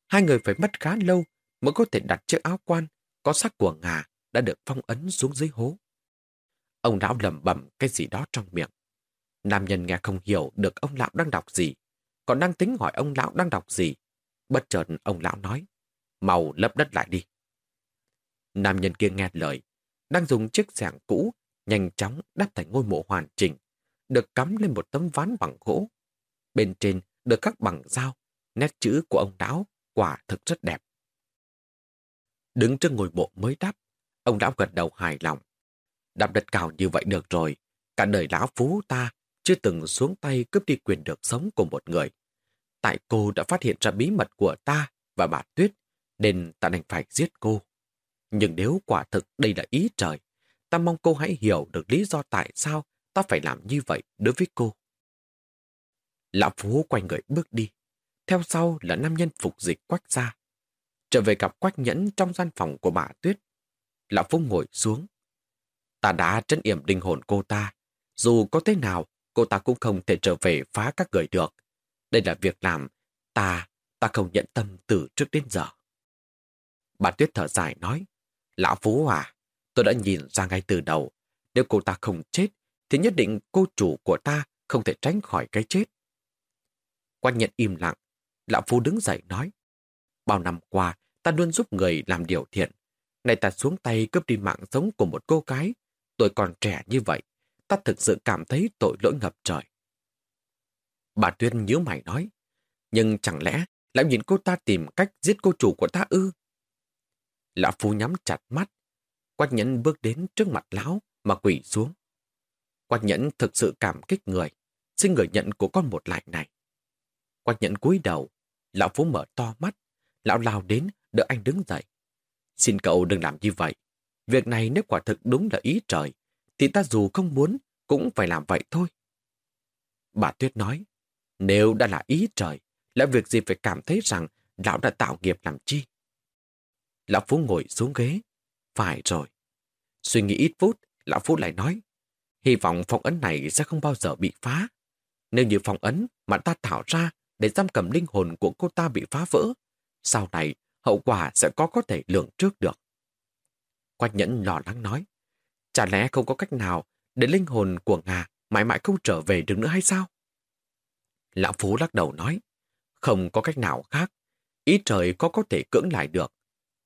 Hai người phải mất khá lâu mới có thể đặt chiếc áo quan có sắc của ngà đã được phong ấn xuống dưới hố. Ông lão lẩm bẩm cái gì đó trong miệng. Nam nhân nghe không hiểu được ông lão đang đọc gì, còn đang tính hỏi ông lão đang đọc gì. Bất chợt ông lão nói, màu lấp đất lại đi. Nam nhân kia nghe lời, đang dùng chiếc xẻng cũ nhanh chóng đắp thành ngôi mộ hoàn chỉnh, được cắm lên một tấm ván bằng gỗ. Bên trên được khắc bằng dao, nét chữ của ông lão quả thực rất đẹp. Đứng trước ngôi mộ mới đắp, ông lão gật đầu hài lòng. đạp đất cào như vậy được rồi, cả đời lão phú ta chưa từng xuống tay cướp đi quyền được sống của một người. Tại cô đã phát hiện ra bí mật của ta và bà Tuyết, nên ta đành phải giết cô. Nhưng nếu quả thực đây là ý trời, ta mong cô hãy hiểu được lý do tại sao ta phải làm như vậy đối với cô. Lão Phú quay người bước đi. Theo sau là nam nhân phục dịch quách ra. Trở về gặp quách nhẫn trong gian phòng của bà Tuyết. Lão Phú ngồi xuống. Ta đã trấn yểm linh hồn cô ta. Dù có thế nào, cô ta cũng không thể trở về phá các người được. Đây là việc làm ta, ta không nhận tâm từ trước đến giờ. Bà Tuyết thở dài nói, Lão Phú à, tôi đã nhìn ra ngay từ đầu, nếu cô ta không chết, thì nhất định cô chủ của ta không thể tránh khỏi cái chết. Quan nhận im lặng, Lão phu đứng dậy nói, bao năm qua ta luôn giúp người làm điều thiện, nay ta xuống tay cướp đi mạng sống của một cô gái, tôi còn trẻ như vậy, ta thực sự cảm thấy tội lỗi ngập trời. Bà Tuyên nhíu mày nói, nhưng chẳng lẽ lão nhìn cô ta tìm cách giết cô chủ của ta ư? Lão Phu nhắm chặt mắt. Quách nhẫn bước đến trước mặt lão mà quỷ xuống. Quách nhẫn thực sự cảm kích người, xin người nhận của con một lại này. Quách nhẫn cúi đầu, lão Phú mở to mắt, lão lao đến đỡ anh đứng dậy. Xin cậu đừng làm như vậy. Việc này nếu quả thực đúng là ý trời, thì ta dù không muốn, cũng phải làm vậy thôi. Bà Tuyết nói, nếu đã là ý trời, là việc gì phải cảm thấy rằng lão đã tạo nghiệp làm chi? Lão Phú ngồi xuống ghế. Phải rồi. Suy nghĩ ít phút, Lão Phú lại nói, hy vọng phong ấn này sẽ không bao giờ bị phá. Nếu như phong ấn mà ta tạo ra để giam cầm linh hồn của cô ta bị phá vỡ, sau này hậu quả sẽ có có thể lường trước được. Quách nhẫn lo lắng nói, chả lẽ không có cách nào để linh hồn của Ngà mãi mãi không trở về được nữa hay sao? Lão Phú lắc đầu nói, không có cách nào khác. Ý trời có có thể cưỡng lại được.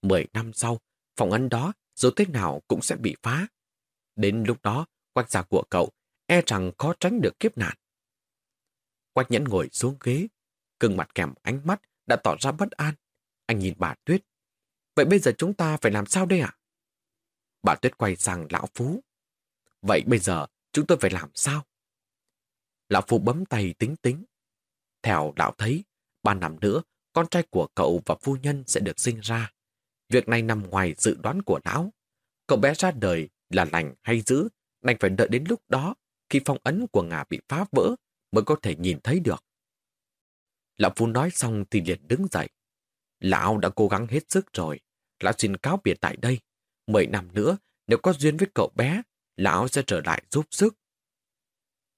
Mười năm sau, phòng ấn đó dù thế nào cũng sẽ bị phá. Đến lúc đó, quách gia của cậu e rằng khó tránh được kiếp nạn. Quách nhẫn ngồi xuống ghế, cưng mặt kèm ánh mắt đã tỏ ra bất an. Anh nhìn bà Tuyết. Vậy bây giờ chúng ta phải làm sao đây ạ? Bà Tuyết quay sang Lão Phú. Vậy bây giờ chúng tôi phải làm sao? Lão Phú bấm tay tính tính. Theo Lão thấy, ba năm nữa, con trai của cậu và phu nhân sẽ được sinh ra. Việc này nằm ngoài dự đoán của Lão. Cậu bé ra đời là lành hay dữ, đành phải đợi đến lúc đó, khi phong ấn của ngà bị phá vỡ, mới có thể nhìn thấy được. Lão Phu nói xong thì liền đứng dậy. Lão đã cố gắng hết sức rồi. Lão xin cáo biệt tại đây. Mười năm nữa, nếu có duyên với cậu bé, lão sẽ trở lại giúp sức.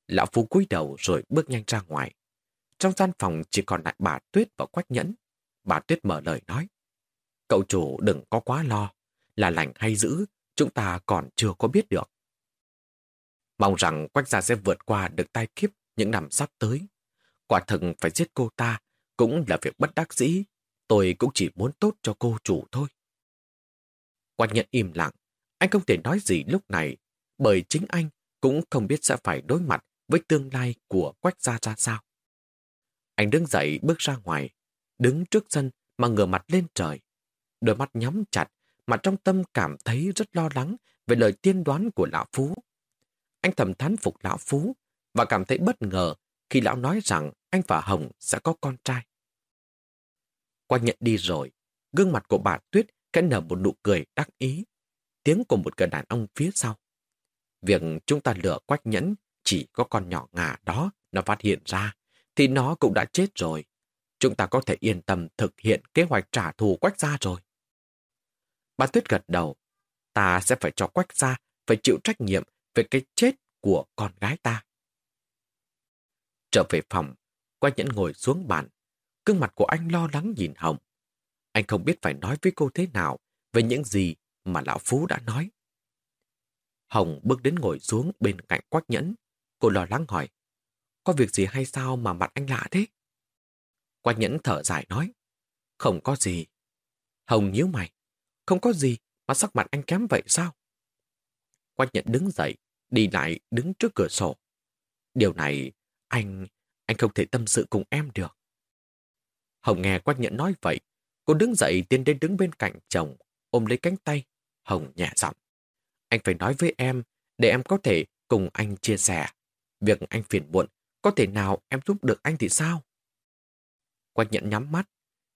Lão Phu cúi đầu rồi bước nhanh ra ngoài. Trong gian phòng chỉ còn lại bà Tuyết và Quách Nhẫn. Bà Tuyết mở lời nói. Cậu chủ đừng có quá lo. Là lành hay dữ, chúng ta còn chưa có biết được. Mong rằng Quách gia sẽ vượt qua được tai kiếp những năm sắp tới. Quả thực phải giết cô ta cũng là việc bất đắc dĩ. Tôi cũng chỉ muốn tốt cho cô chủ thôi. Quách nhận im lặng. Anh không thể nói gì lúc này, bởi chính anh cũng không biết sẽ phải đối mặt với tương lai của Quách gia ra sao. Anh đứng dậy bước ra ngoài, đứng trước sân mà ngửa mặt lên trời. Đôi mắt nhắm chặt, mà trong tâm cảm thấy rất lo lắng về lời tiên đoán của Lão Phú. Anh thầm thán phục Lão Phú và cảm thấy bất ngờ khi Lão nói rằng anh và Hồng sẽ có con trai. Qua nhận đi rồi, gương mặt của bà Tuyết khẽ nở một nụ cười đắc ý, tiếng của một người đàn ông phía sau. Việc chúng ta lừa quách nhẫn chỉ có con nhỏ ngà đó nó phát hiện ra, thì nó cũng đã chết rồi. Chúng ta có thể yên tâm thực hiện kế hoạch trả thù quách gia rồi. Bà Tuyết gật đầu. Ta sẽ phải cho quách gia phải chịu trách nhiệm về cái chết của con gái ta. Trở về phòng, quách nhẫn ngồi xuống bàn. Cương mặt của anh lo lắng nhìn Hồng. Anh không biết phải nói với cô thế nào về những gì mà Lão Phú đã nói. Hồng bước đến ngồi xuống bên cạnh quách nhẫn. Cô lo lắng hỏi, có việc gì hay sao mà mặt anh lạ thế? Quách nhẫn thở dài nói, không có gì. Hồng nhíu mày, không có gì mà sắc mặt anh kém vậy sao? Quách nhẫn đứng dậy, đi lại đứng trước cửa sổ. Điều này, anh, anh không thể tâm sự cùng em được. Hồng nghe Quách nhận nói vậy, cô đứng dậy tiến đến đứng bên cạnh chồng, ôm lấy cánh tay. Hồng nhẹ giọng. Anh phải nói với em, để em có thể cùng anh chia sẻ. Việc anh phiền muộn, có thể nào em giúp được anh thì sao? Quách nhận nhắm mắt.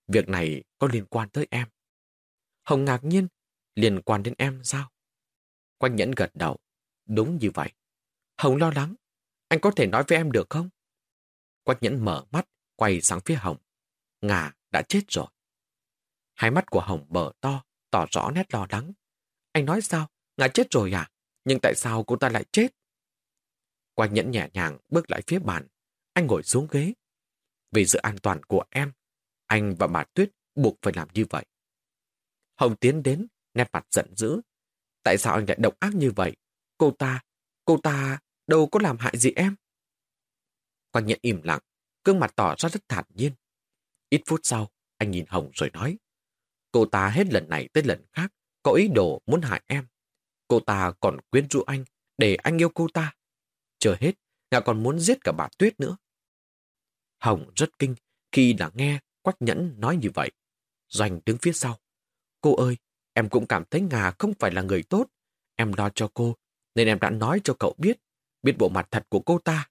Việc này có liên quan tới em. Hồng ngạc nhiên, liên quan đến em sao? Quanh nhẫn gật đầu. Đúng như vậy. Hồng lo lắng. Anh có thể nói với em được không? Quách nhẫn mở mắt, quay sang phía Hồng. Ngà đã chết rồi. Hai mắt của Hồng mở to, tỏ rõ nét lo lắng. Anh nói sao? Ngà chết rồi à? Nhưng tại sao cô ta lại chết? Quách nhẫn nhẹ nhàng bước lại phía bàn. Anh ngồi xuống ghế. Vì sự an toàn của em, anh và bà Tuyết buộc phải làm như vậy. Hồng tiến đến, nét mặt giận dữ. Tại sao anh lại độc ác như vậy? Cô ta, cô ta đâu có làm hại gì em? Quang nhận im lặng, gương mặt tỏ ra rất thản nhiên. Ít phút sau, anh nhìn Hồng rồi nói. Cô ta hết lần này tới lần khác, có ý đồ muốn hại em. Cô ta còn quyến rũ anh để anh yêu cô ta. Chờ hết, ngạ còn muốn giết cả bà Tuyết nữa. Hồng rất kinh khi đã nghe Quách Nhẫn nói như vậy. Doanh đứng phía sau. Cô ơi, em cũng cảm thấy Ngà không phải là người tốt. Em lo cho cô, nên em đã nói cho cậu biết, biết bộ mặt thật của cô ta.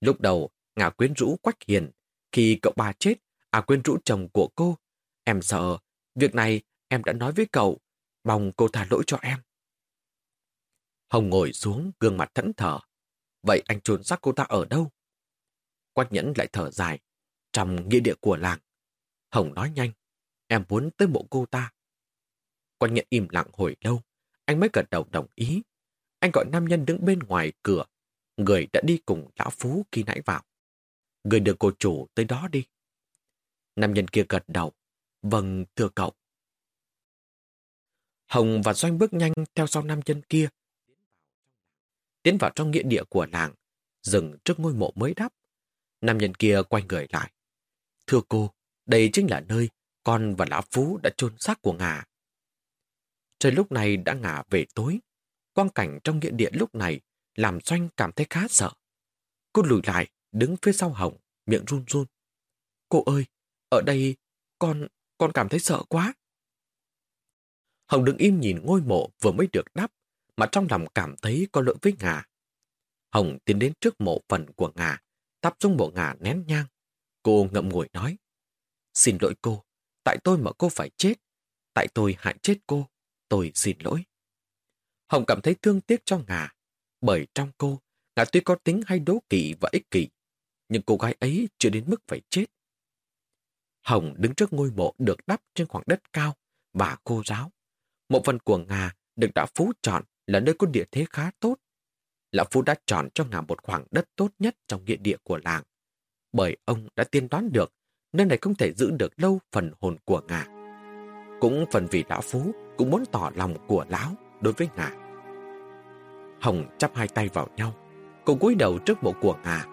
Lúc đầu, Ngà quyến rũ Quách Hiền. Khi cậu bà chết, à quyến rũ chồng của cô. Em sợ, việc này em đã nói với cậu, mong cô tha lỗi cho em. Hồng ngồi xuống, gương mặt thẫn thờ. Vậy anh trốn xác cô ta ở đâu? Quách nhẫn lại thở dài. Trong nghĩa địa của làng. Hồng nói nhanh. Em muốn tới mộ cô ta. Quách nhẫn im lặng hồi lâu. Anh mới gật đầu đồng ý. Anh gọi nam nhân đứng bên ngoài cửa. Người đã đi cùng lão Phú khi nãy vào. Người đưa cô chủ tới đó đi. Nam nhân kia gật đầu. Vâng, thưa cậu. Hồng và Doanh bước nhanh theo sau nam nhân kia. Tiến vào trong nghĩa địa của làng, dừng trước ngôi mộ mới đắp. Nam nhân kia quay người lại. Thưa cô, đây chính là nơi con và Lão Phú đã chôn xác của ngà. Trời lúc này đã ngả về tối. Quang cảnh trong nghĩa địa lúc này làm Doanh cảm thấy khá sợ. Cô lùi lại, đứng phía sau Hồng, miệng run run. Cô ơi, ở đây con, con cảm thấy sợ quá. Hồng đứng im nhìn ngôi mộ vừa mới được đắp, mà trong lòng cảm thấy có lỗi với ngà. Hồng tiến đến trước mộ phần của ngà, tắp xuống mộ ngà nén nhang. Cô ngậm ngùi nói, Xin lỗi cô, tại tôi mà cô phải chết. Tại tôi hại chết cô, tôi xin lỗi. Hồng cảm thấy thương tiếc cho ngà, bởi trong cô, ngà tuy có tính hay đố kỵ và ích kỷ, nhưng cô gái ấy chưa đến mức phải chết. Hồng đứng trước ngôi mộ được đắp trên khoảng đất cao và khô ráo. Một phần của Ngà được đã Phú chọn là nơi có địa thế khá tốt. Lão Phú đã chọn cho Ngà một khoảng đất tốt nhất trong địa địa của làng. Bởi ông đã tiên đoán được nơi này không thể giữ được lâu phần hồn của Ngà. Cũng phần vì Lão Phú cũng muốn tỏ lòng của Lão đối với Ngà. Hồng chắp hai tay vào nhau. Cô cúi đầu trước bộ của Ngà.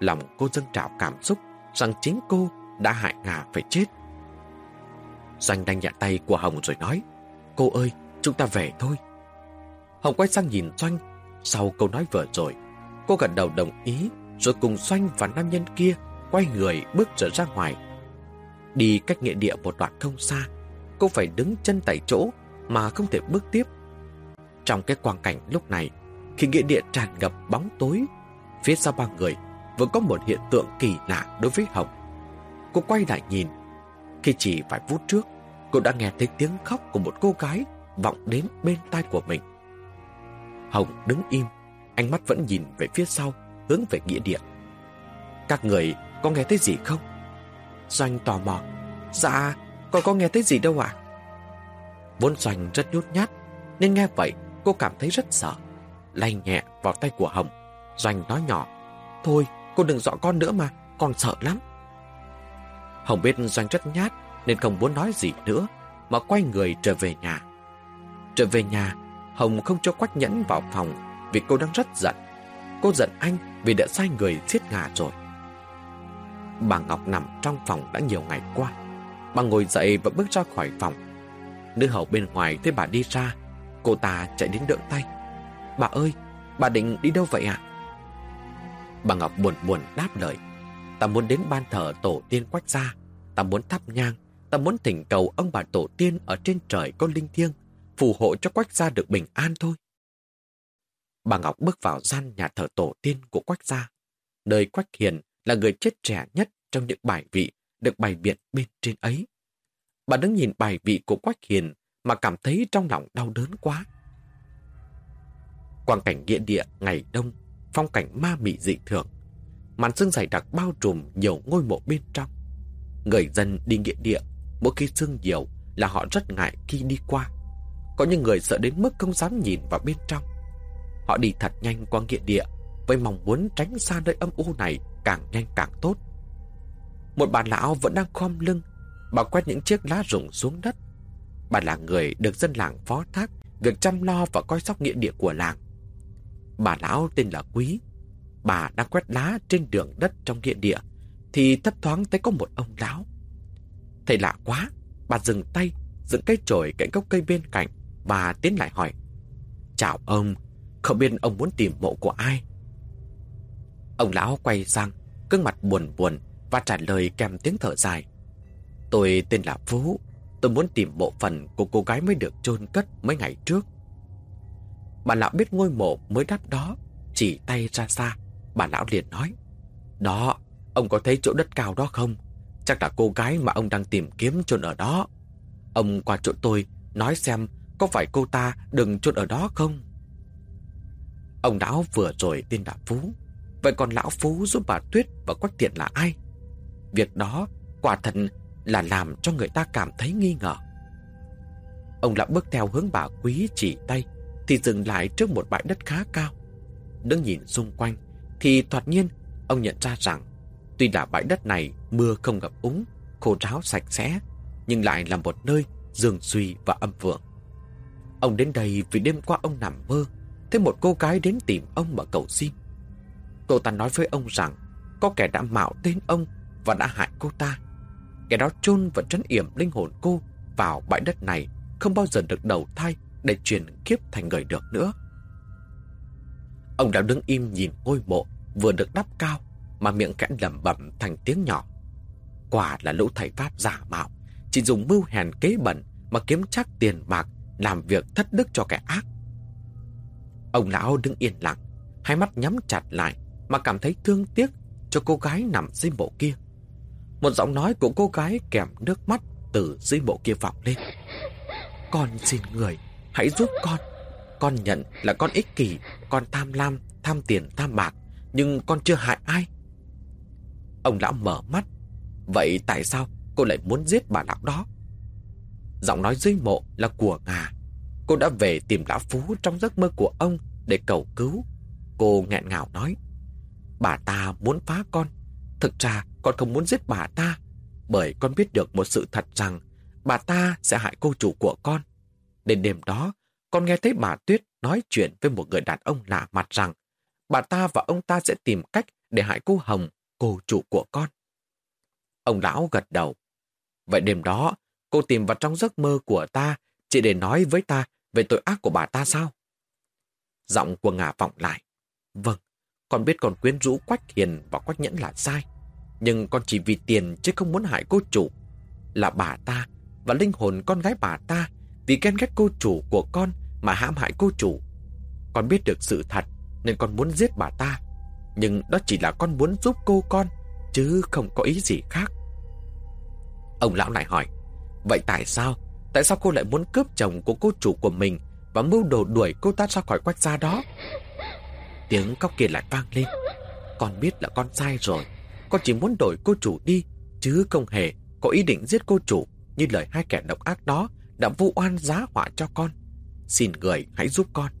Lòng cô dâng trào cảm xúc rằng chính cô đã hại Ngà phải chết. Doanh đang nhẹ tay của Hồng rồi nói Cô ơi, chúng ta về thôi. Hồng quay sang nhìn Doanh. Sau câu nói vừa rồi, cô gật đầu đồng ý rồi cùng Doanh và nam nhân kia quay người bước trở ra ngoài. Đi cách nghĩa địa một đoạn không xa, cô phải đứng chân tại chỗ mà không thể bước tiếp. Trong cái quang cảnh lúc này, khi nghĩa địa tràn ngập bóng tối, phía sau ba người vẫn có một hiện tượng kỳ lạ đối với Hồng. Cô quay lại nhìn. Khi chỉ vài phút trước, cô đã nghe thấy tiếng khóc của một cô gái vọng đến bên tai của mình. Hồng đứng im, ánh mắt vẫn nhìn về phía sau, hướng về nghĩa địa. Các người có nghe thấy gì không? Doanh tò mò. Dạ, con có nghe thấy gì đâu ạ? À? Vốn Doanh rất nhút nhát, nên nghe vậy cô cảm thấy rất sợ. Lay nhẹ vào tay của Hồng. Doanh nói nhỏ. Thôi, cô đừng dọa con nữa mà, con sợ lắm. Hồng biết Doanh rất nhát, nên không muốn nói gì nữa, mà quay người trở về nhà. Trở về nhà, Hồng không cho Quách Nhẫn vào phòng vì cô đang rất giận. Cô giận anh vì đã sai người giết ngà rồi. Bà Ngọc nằm trong phòng đã nhiều ngày qua. Bà ngồi dậy và bước ra khỏi phòng. Nữ hầu bên ngoài thấy bà đi ra, cô ta chạy đến đỡ tay. Bà ơi, bà định đi đâu vậy ạ? Bà Ngọc buồn buồn đáp lời. Ta muốn đến ban thờ tổ tiên quách gia. Ta muốn thắp nhang Ta muốn thỉnh cầu ông bà tổ tiên ở trên trời có linh thiêng, phù hộ cho Quách gia được bình an thôi. Bà Ngọc bước vào gian nhà thờ tổ tiên của Quách gia. Nơi Quách Hiền là người chết trẻ nhất trong những bài vị được bày biện bên trên ấy. Bà đứng nhìn bài vị của Quách Hiền mà cảm thấy trong lòng đau đớn quá. Quang cảnh nghĩa địa ngày đông, phong cảnh ma mị dị thường. Màn sương dày đặc bao trùm nhiều ngôi mộ bên trong. Người dân đi nghĩa địa Mỗi khi sương nhiều là họ rất ngại khi đi qua. Có những người sợ đến mức không dám nhìn vào bên trong. Họ đi thật nhanh qua nghĩa địa với mong muốn tránh xa nơi âm u này càng nhanh càng tốt. Một bà lão vẫn đang khom lưng, bà quét những chiếc lá rụng xuống đất. Bà là người được dân làng phó thác việc chăm lo và coi sóc nghĩa địa của làng. Bà lão tên là Quý. Bà đang quét lá trên đường đất trong nghĩa địa thì thấp thoáng thấy có một ông lão Thầy lạ quá, bà dừng tay, dựng cây chổi cạnh gốc cây bên cạnh và tiến lại hỏi. Chào ông, không biết ông muốn tìm mộ của ai? Ông lão quay sang, gương mặt buồn buồn và trả lời kèm tiếng thở dài. Tôi tên là Phú, tôi muốn tìm bộ phần của cô gái mới được chôn cất mấy ngày trước. Bà lão biết ngôi mộ mới đắp đó, chỉ tay ra xa, bà lão liền nói. Đó, ông có thấy chỗ đất cao đó không? Chắc là cô gái mà ông đang tìm kiếm chôn ở đó. Ông qua chỗ tôi, nói xem có phải cô ta đừng chôn ở đó không? Ông lão vừa rồi tên là Phú. Vậy còn lão Phú giúp bà Tuyết và Quách Tiện là ai? Việc đó quả thật là làm cho người ta cảm thấy nghi ngờ. Ông lão bước theo hướng bà Quý chỉ tay thì dừng lại trước một bãi đất khá cao. Đứng nhìn xung quanh thì thoạt nhiên ông nhận ra rằng tuy là bãi đất này mưa không ngập úng, khô ráo sạch sẽ nhưng lại là một nơi dương suy và âm vượng. Ông đến đây vì đêm qua ông nằm mơ thấy một cô gái đến tìm ông mà cầu xin. Cô ta nói với ông rằng có kẻ đã mạo tên ông và đã hại cô ta. Kẻ đó chôn và trấn yểm linh hồn cô vào bãi đất này không bao giờ được đầu thai để chuyển kiếp thành người được nữa. Ông đã đứng im nhìn ngôi mộ vừa được đắp cao mà miệng kẽ lẩm bẩm thành tiếng nhỏ. Quả là lũ thầy Pháp giả mạo, chỉ dùng mưu hèn kế bẩn mà kiếm chắc tiền bạc làm việc thất đức cho kẻ ác. Ông lão đứng yên lặng, hai mắt nhắm chặt lại mà cảm thấy thương tiếc cho cô gái nằm dưới mộ kia. Một giọng nói của cô gái kèm nước mắt từ dưới mộ kia vọng lên. Con xin người, hãy giúp con. Con nhận là con ích kỷ, con tham lam, tham tiền, tham bạc, nhưng con chưa hại ai. Ông lão mở mắt. Vậy tại sao cô lại muốn giết bà lão đó? Giọng nói dưới mộ là của ngà. Cô đã về tìm lão Phú trong giấc mơ của ông để cầu cứu. Cô nghẹn ngào nói. Bà ta muốn phá con. Thực ra con không muốn giết bà ta. Bởi con biết được một sự thật rằng bà ta sẽ hại cô chủ của con. Đến đêm đó, con nghe thấy bà Tuyết nói chuyện với một người đàn ông lạ mặt rằng bà ta và ông ta sẽ tìm cách để hại cô Hồng, cô chủ của con. Ông lão gật đầu. Vậy đêm đó, cô tìm vào trong giấc mơ của ta chỉ để nói với ta về tội ác của bà ta sao? Giọng của ngà vọng lại. Vâng, con biết con quyến rũ Quách Hiền và Quách Nhẫn là sai. Nhưng con chỉ vì tiền chứ không muốn hại cô chủ. Là bà ta và linh hồn con gái bà ta vì ghen ghét cô chủ của con mà hãm hại cô chủ. Con biết được sự thật nên con muốn giết bà ta. Nhưng đó chỉ là con muốn giúp cô con chứ không có ý gì khác. Ông lão lại hỏi, vậy tại sao? Tại sao cô lại muốn cướp chồng của cô chủ của mình và mưu đồ đuổi cô ta ra khỏi quách gia đó? Tiếng cóc kia lại vang lên. Con biết là con sai rồi. Con chỉ muốn đổi cô chủ đi, chứ không hề có ý định giết cô chủ như lời hai kẻ độc ác đó đã vu oan giá họa cho con. Xin người hãy giúp con.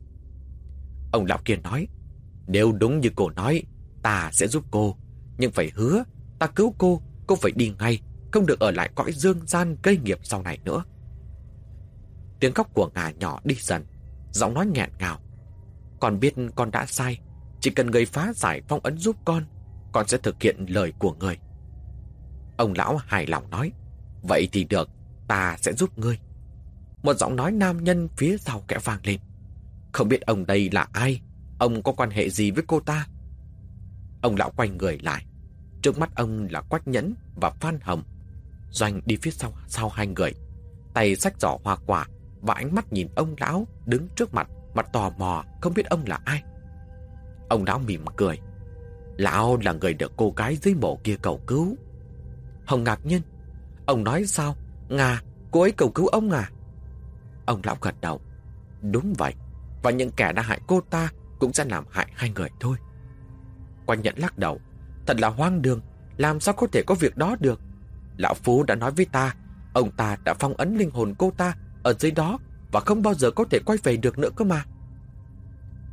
Ông lão kia nói, nếu đúng như cô nói, ta sẽ giúp cô. Nhưng phải hứa, ta cứu cô, cô phải đi ngay, không được ở lại cõi dương gian gây nghiệp sau này nữa. Tiếng khóc của ngà nhỏ đi dần, giọng nói nghẹn ngào. Con biết con đã sai, chỉ cần người phá giải phong ấn giúp con, con sẽ thực hiện lời của người. Ông lão hài lòng nói, vậy thì được, ta sẽ giúp ngươi. Một giọng nói nam nhân phía sau kẽ vàng lên. Không biết ông đây là ai, ông có quan hệ gì với cô ta? Ông lão quay người lại. Trước mắt ông là Quách Nhẫn và Phan Hồng. Doanh đi phía sau sau hai người. Tay sách giỏ hoa quả và ánh mắt nhìn ông lão đứng trước mặt mặt tò mò không biết ông là ai. Ông lão mỉm cười. Lão là người được cô gái dưới mộ kia cầu cứu. Hồng ngạc nhiên. Ông nói sao? Ngà, cô ấy cầu cứu ông à? Ông lão gật đầu. Đúng vậy. Và những kẻ đã hại cô ta cũng sẽ làm hại hai người thôi. Quan nhận lắc đầu. Thật là hoang đường. Làm sao có thể có việc đó được? Lão Phú đã nói với ta. Ông ta đã phong ấn linh hồn cô ta ở dưới đó và không bao giờ có thể quay về được nữa cơ mà.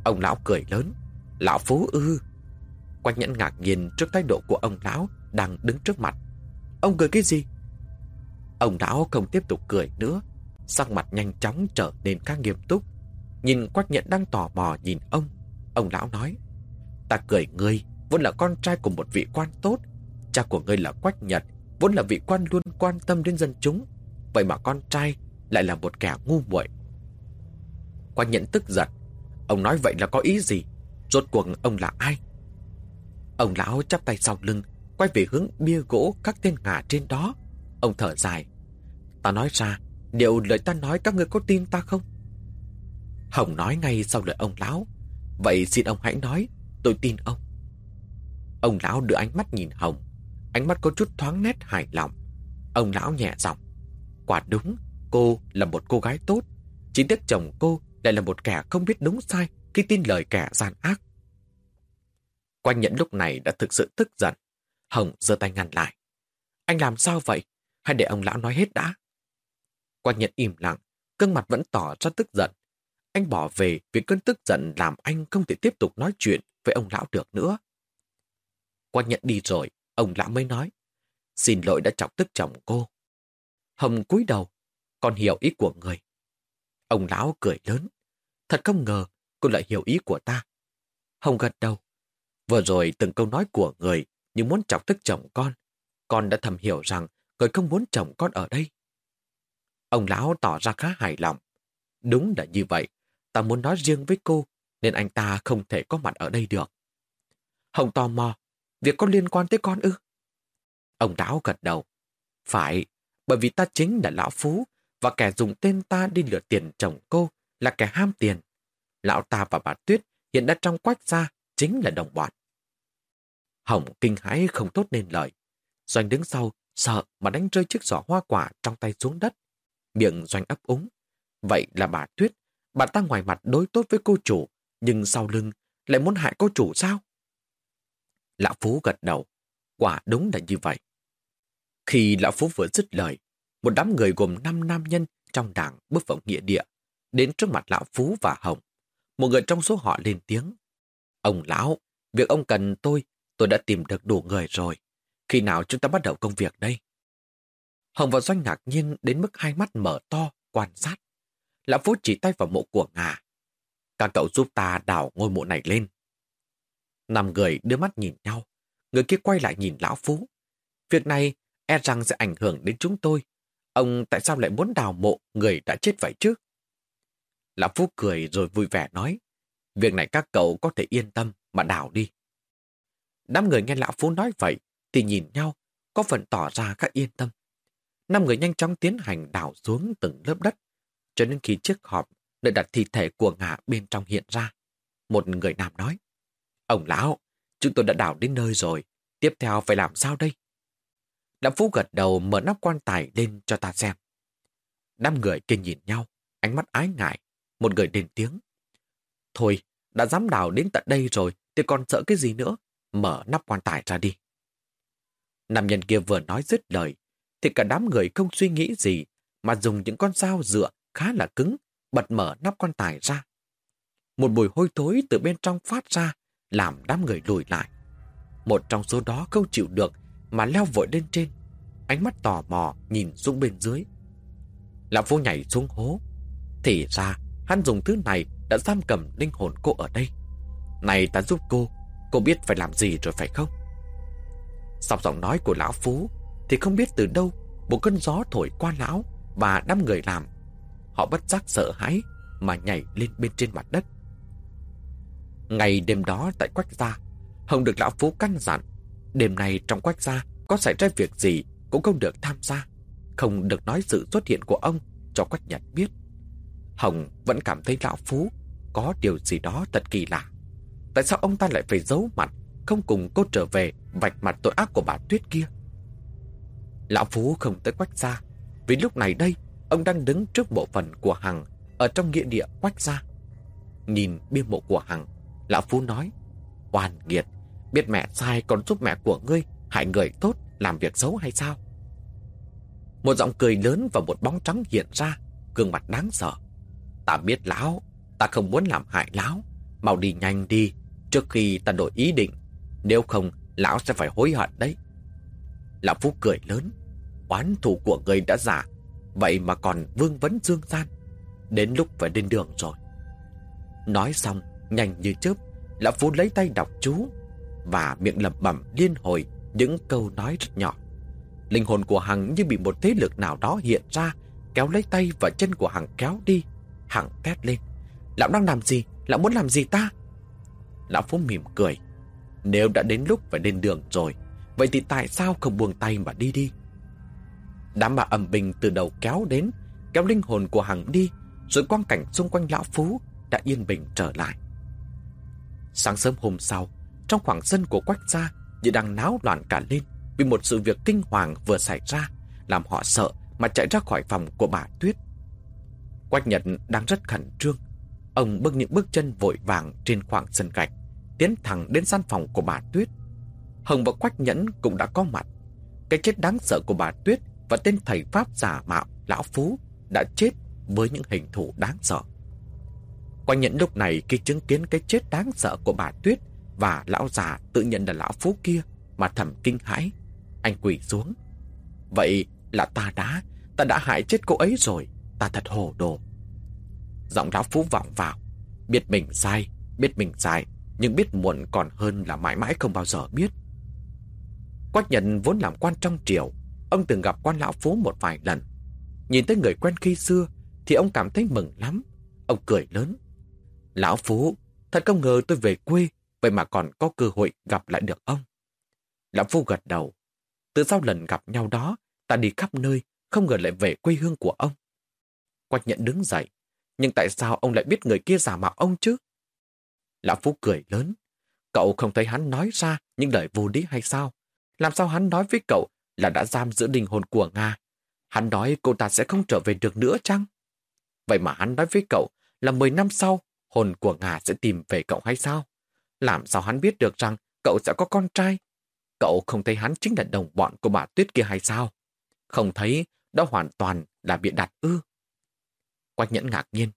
Ông lão cười lớn. Lão Phú ư. Quanh nhẫn ngạc nhiên trước thái độ của ông lão đang đứng trước mặt. Ông cười cái gì? Ông lão không tiếp tục cười nữa. Sắc mặt nhanh chóng trở nên khá nghiêm túc. Nhìn Quách Nhẫn đang tò mò nhìn ông. Ông lão nói. Ta cười ngươi, vốn là con trai của một vị quan tốt. Cha của ngươi là Quách Nhật, vốn là vị quan luôn quan tâm đến dân chúng. Vậy mà con trai lại là một kẻ ngu muội. Quách Nhẫn tức giận. Ông nói vậy là có ý gì? Rốt cuộc ông là ai? Ông lão chắp tay sau lưng, quay về hướng bia gỗ các tên ngả trên đó. Ông thở dài. Ta nói ra, liệu lời ta nói các người có tin ta không? Hồng nói ngay sau lời ông lão. Vậy xin ông hãy nói, tôi tin ông. Ông lão đưa ánh mắt nhìn Hồng. Ánh mắt có chút thoáng nét hài lòng. Ông lão nhẹ giọng. Quả đúng, cô là một cô gái tốt. Chỉ tiếc chồng cô lại là một kẻ không biết đúng sai khi tin lời kẻ gian ác. Quanh nhẫn lúc này đã thực sự tức giận. Hồng giơ tay ngăn lại. Anh làm sao vậy? hãy để ông lão nói hết đã? Quanh nhận im lặng, gương mặt vẫn tỏ ra tức giận. Anh bỏ về vì cơn tức giận làm anh không thể tiếp tục nói chuyện với ông lão được nữa. Quanh nhận đi rồi, ông lão mới nói. Xin lỗi đã chọc tức chồng cô. Hồng cúi đầu, con hiểu ý của người. Ông lão cười lớn. Thật không ngờ cô lại hiểu ý của ta. Hồng gật đầu. Vừa rồi từng câu nói của người như muốn chọc tức chồng con. Con đã thầm hiểu rằng người không muốn chồng con ở đây. Ông lão tỏ ra khá hài lòng. Đúng là như vậy. Ta muốn nói riêng với cô nên anh ta không thể có mặt ở đây được. Hồng tò mò. Việc có liên quan tới con ư? Ông lão gật đầu. Phải, bởi vì ta chính là lão phú và kẻ dùng tên ta đi lừa tiền chồng cô là kẻ ham tiền. Lão ta và bà Tuyết hiện đã trong quách gia chính là đồng bọn. Hồng kinh hãi không tốt nên lời. Doanh đứng sau, sợ mà đánh rơi chiếc giỏ hoa quả trong tay xuống đất. Miệng Doanh ấp úng. Vậy là bà Tuyết, bà ta ngoài mặt đối tốt với cô chủ, nhưng sau lưng lại muốn hại cô chủ sao? Lão Phú gật đầu. Quả đúng là như vậy. Khi Lão Phú vừa dứt lời, một đám người gồm 5 nam nhân trong đảng bước vào nghĩa địa, đến trước mặt Lão Phú và Hồng. Một người trong số họ lên tiếng. Ông Lão, việc ông cần tôi, tôi đã tìm được đủ người rồi. Khi nào chúng ta bắt đầu công việc đây? Hồng và Doanh ngạc nhiên đến mức hai mắt mở to, quan sát. Lão Phú chỉ tay vào mộ của ngà. Các cậu giúp ta đào ngôi mộ này lên. Năm người đưa mắt nhìn nhau. Người kia quay lại nhìn Lão Phú. Việc này e rằng sẽ ảnh hưởng đến chúng tôi. Ông tại sao lại muốn đào mộ người đã chết vậy chứ? Lão Phú cười rồi vui vẻ nói. Việc này các cậu có thể yên tâm mà đào đi. Đám người nghe Lão Phú nói vậy thì nhìn nhau, có phần tỏ ra các yên tâm. Năm người nhanh chóng tiến hành đào xuống từng lớp đất, cho đến khi chiếc hộp nơi đặt thi thể của ngạ bên trong hiện ra. Một người nam nói, Ông lão, chúng tôi đã đào đến nơi rồi, tiếp theo phải làm sao đây? Đám Phú gật đầu mở nắp quan tài lên cho ta xem. Năm người kia nhìn nhau, ánh mắt ái ngại, một người lên tiếng. Thôi, đã dám đào đến tận đây rồi, thì còn sợ cái gì nữa? Mở nắp quan tài ra đi. Nam nhân kia vừa nói dứt lời, thì cả đám người không suy nghĩ gì, mà dùng những con dao dựa khá là cứng, bật mở nắp quan tài ra. Một mùi hôi thối từ bên trong phát ra, làm đám người lùi lại. Một trong số đó không chịu được mà leo vội lên trên, ánh mắt tò mò nhìn xuống bên dưới. Lão Phu nhảy xuống hố. Thì ra, hắn dùng thứ này đã giam cầm linh hồn cô ở đây. Này ta giúp cô, cô biết phải làm gì rồi phải không? Sau giọng nói của lão Phú thì không biết từ đâu một cơn gió thổi qua lão và đâm người làm. Họ bất giác sợ hãi mà nhảy lên bên trên mặt đất. Ngày đêm đó tại Quách Gia, Hồng được lão Phú căn dặn. Đêm nay trong Quách Gia có xảy ra việc gì cũng không được tham gia. Không được nói sự xuất hiện của ông cho Quách Nhật biết. Hồng vẫn cảm thấy lão Phú có điều gì đó thật kỳ lạ. Tại sao ông ta lại phải giấu mặt, không cùng cô trở về vạch mặt tội ác của bà Tuyết kia? Lão Phú không tới Quách Gia, vì lúc này đây, ông đang đứng trước bộ phận của Hằng ở trong nghĩa địa Quách Gia. Nhìn bia mộ của Hằng, Lão Phú nói, oan nghiệt, biết mẹ sai còn giúp mẹ của ngươi hại người tốt làm việc xấu hay sao? Một giọng cười lớn và một bóng trắng hiện ra, gương mặt đáng sợ. Ta biết lão, ta không muốn làm hại lão, mau đi nhanh đi, trước khi ta đổi ý định, nếu không lão sẽ phải hối hận đấy. Lão Phú cười lớn, oán thù của người đã giả, vậy mà còn vương vấn dương gian, đến lúc phải lên đường rồi. Nói xong, Nhanh như chớp, Lão Phu lấy tay đọc chú và miệng lẩm bẩm liên hồi những câu nói rất nhỏ. Linh hồn của Hằng như bị một thế lực nào đó hiện ra, kéo lấy tay và chân của Hằng kéo đi. Hằng két lên. Lão đang làm gì? Lão muốn làm gì ta? Lão Phú mỉm cười. Nếu đã đến lúc phải lên đường rồi, vậy thì tại sao không buông tay mà đi đi? Đám bà ẩm bình từ đầu kéo đến, kéo linh hồn của Hằng đi, rồi quang cảnh xung quanh Lão Phú đã yên bình trở lại. Sáng sớm hôm sau, trong khoảng sân của Quách gia như đang náo loạn cả lên vì một sự việc kinh hoàng vừa xảy ra, làm họ sợ mà chạy ra khỏi phòng của bà Tuyết. Quách Nhật đang rất khẩn trương. Ông bước những bước chân vội vàng trên khoảng sân gạch, tiến thẳng đến gian phòng của bà Tuyết. Hồng và Quách Nhẫn cũng đã có mặt. Cái chết đáng sợ của bà Tuyết và tên thầy Pháp giả mạo Lão Phú đã chết với những hình thù đáng sợ. Quách nhận lúc này khi chứng kiến cái chết đáng sợ của bà Tuyết và lão già tự nhận là Lão Phú kia mà thầm kinh hãi. Anh quỳ xuống. Vậy là ta đã, ta đã hại chết cô ấy rồi. Ta thật hồ đồ. Giọng Lão Phú vọng vào. Biết mình sai, biết mình sai, nhưng biết muộn còn hơn là mãi mãi không bao giờ biết. Quách Nhận vốn làm quan trong triều, ông từng gặp quan lão phú một vài lần. Nhìn thấy người quen khi xưa thì ông cảm thấy mừng lắm. Ông cười lớn. Lão phú, thật không ngờ tôi về quê, vậy mà còn có cơ hội gặp lại được ông. Lão phú gật đầu. Từ sau lần gặp nhau đó, ta đi khắp nơi, không ngờ lại về quê hương của ông. Quách Nhận đứng dậy. Nhưng tại sao ông lại biết người kia giả mạo ông chứ? Lão Phú cười lớn. Cậu không thấy hắn nói ra những lời vô lý hay sao? Làm sao hắn nói với cậu là đã giam giữ linh hồn của Nga? Hắn nói cô ta sẽ không trở về được nữa chăng? Vậy mà hắn nói với cậu là 10 năm sau, hồn của Nga sẽ tìm về cậu hay sao? Làm sao hắn biết được rằng cậu sẽ có con trai? Cậu không thấy hắn chính là đồng bọn của bà Tuyết kia hay sao? Không thấy, đó hoàn toàn là bị đặt ư. Quách nhẫn ngạc nhiên.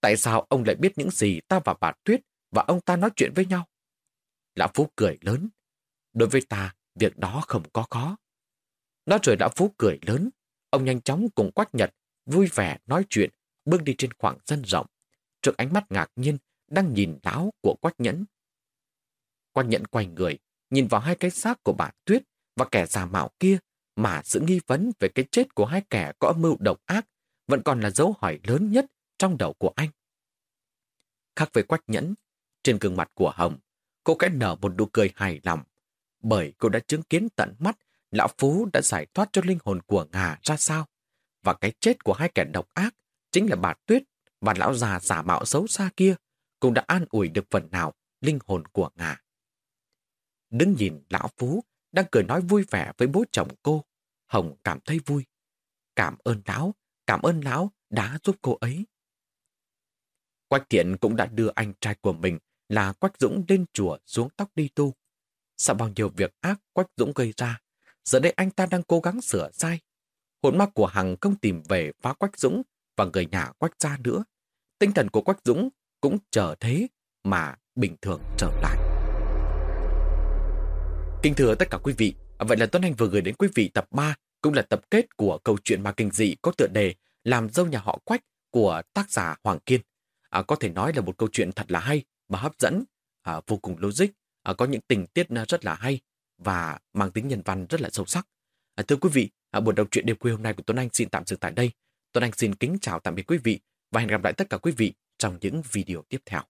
Tại sao ông lại biết những gì ta và bà Tuyết và ông ta nói chuyện với nhau? Lão Phú cười lớn. Đối với ta, việc đó không có khó. Nói rồi Lão Phú cười lớn. Ông nhanh chóng cùng Quách Nhật vui vẻ nói chuyện, bước đi trên khoảng sân rộng. Trước ánh mắt ngạc nhiên, đang nhìn lão của Quách Nhẫn. Quách Nhẫn quay người, nhìn vào hai cái xác của bà Tuyết và kẻ giả mạo kia mà sự nghi vấn về cái chết của hai kẻ có âm mưu độc ác vẫn còn là dấu hỏi lớn nhất trong đầu của anh. Khác với Quách Nhẫn, trên gương mặt của Hồng, cô kẽ nở một nụ cười hài lòng, bởi cô đã chứng kiến tận mắt Lão Phú đã giải thoát cho linh hồn của Ngà ra sao. Và cái chết của hai kẻ độc ác chính là bà Tuyết và lão già giả mạo xấu xa kia cũng đã an ủi được phần nào linh hồn của Ngà. Đứng nhìn Lão Phú đang cười nói vui vẻ với bố chồng cô, Hồng cảm thấy vui. Cảm ơn Lão, cảm ơn Lão đã giúp cô ấy. Quách Thiện cũng đã đưa anh trai của mình là Quách Dũng lên chùa xuống tóc đi tu. Sau bao nhiêu việc ác Quách Dũng gây ra, giờ đây anh ta đang cố gắng sửa sai. Hồn ma của Hằng không tìm về phá Quách Dũng và người nhà Quách gia nữa. Tinh thần của Quách Dũng cũng chờ thế mà bình thường trở lại. Kính thưa tất cả quý vị, vậy là Tuấn Anh vừa gửi đến quý vị tập 3, cũng là tập kết của câu chuyện ma kinh dị có tựa đề Làm dâu nhà họ Quách của tác giả Hoàng Kiên. À, có thể nói là một câu chuyện thật là hay và hấp dẫn, à, vô cùng logic, à, có những tình tiết à, rất là hay và mang tính nhân văn rất là sâu sắc. À, thưa quý vị, à, buổi đọc truyện đêm khuya hôm nay của Tuấn Anh xin tạm dừng tại đây. Tuấn Anh xin kính chào tạm biệt quý vị và hẹn gặp lại tất cả quý vị trong những video tiếp theo.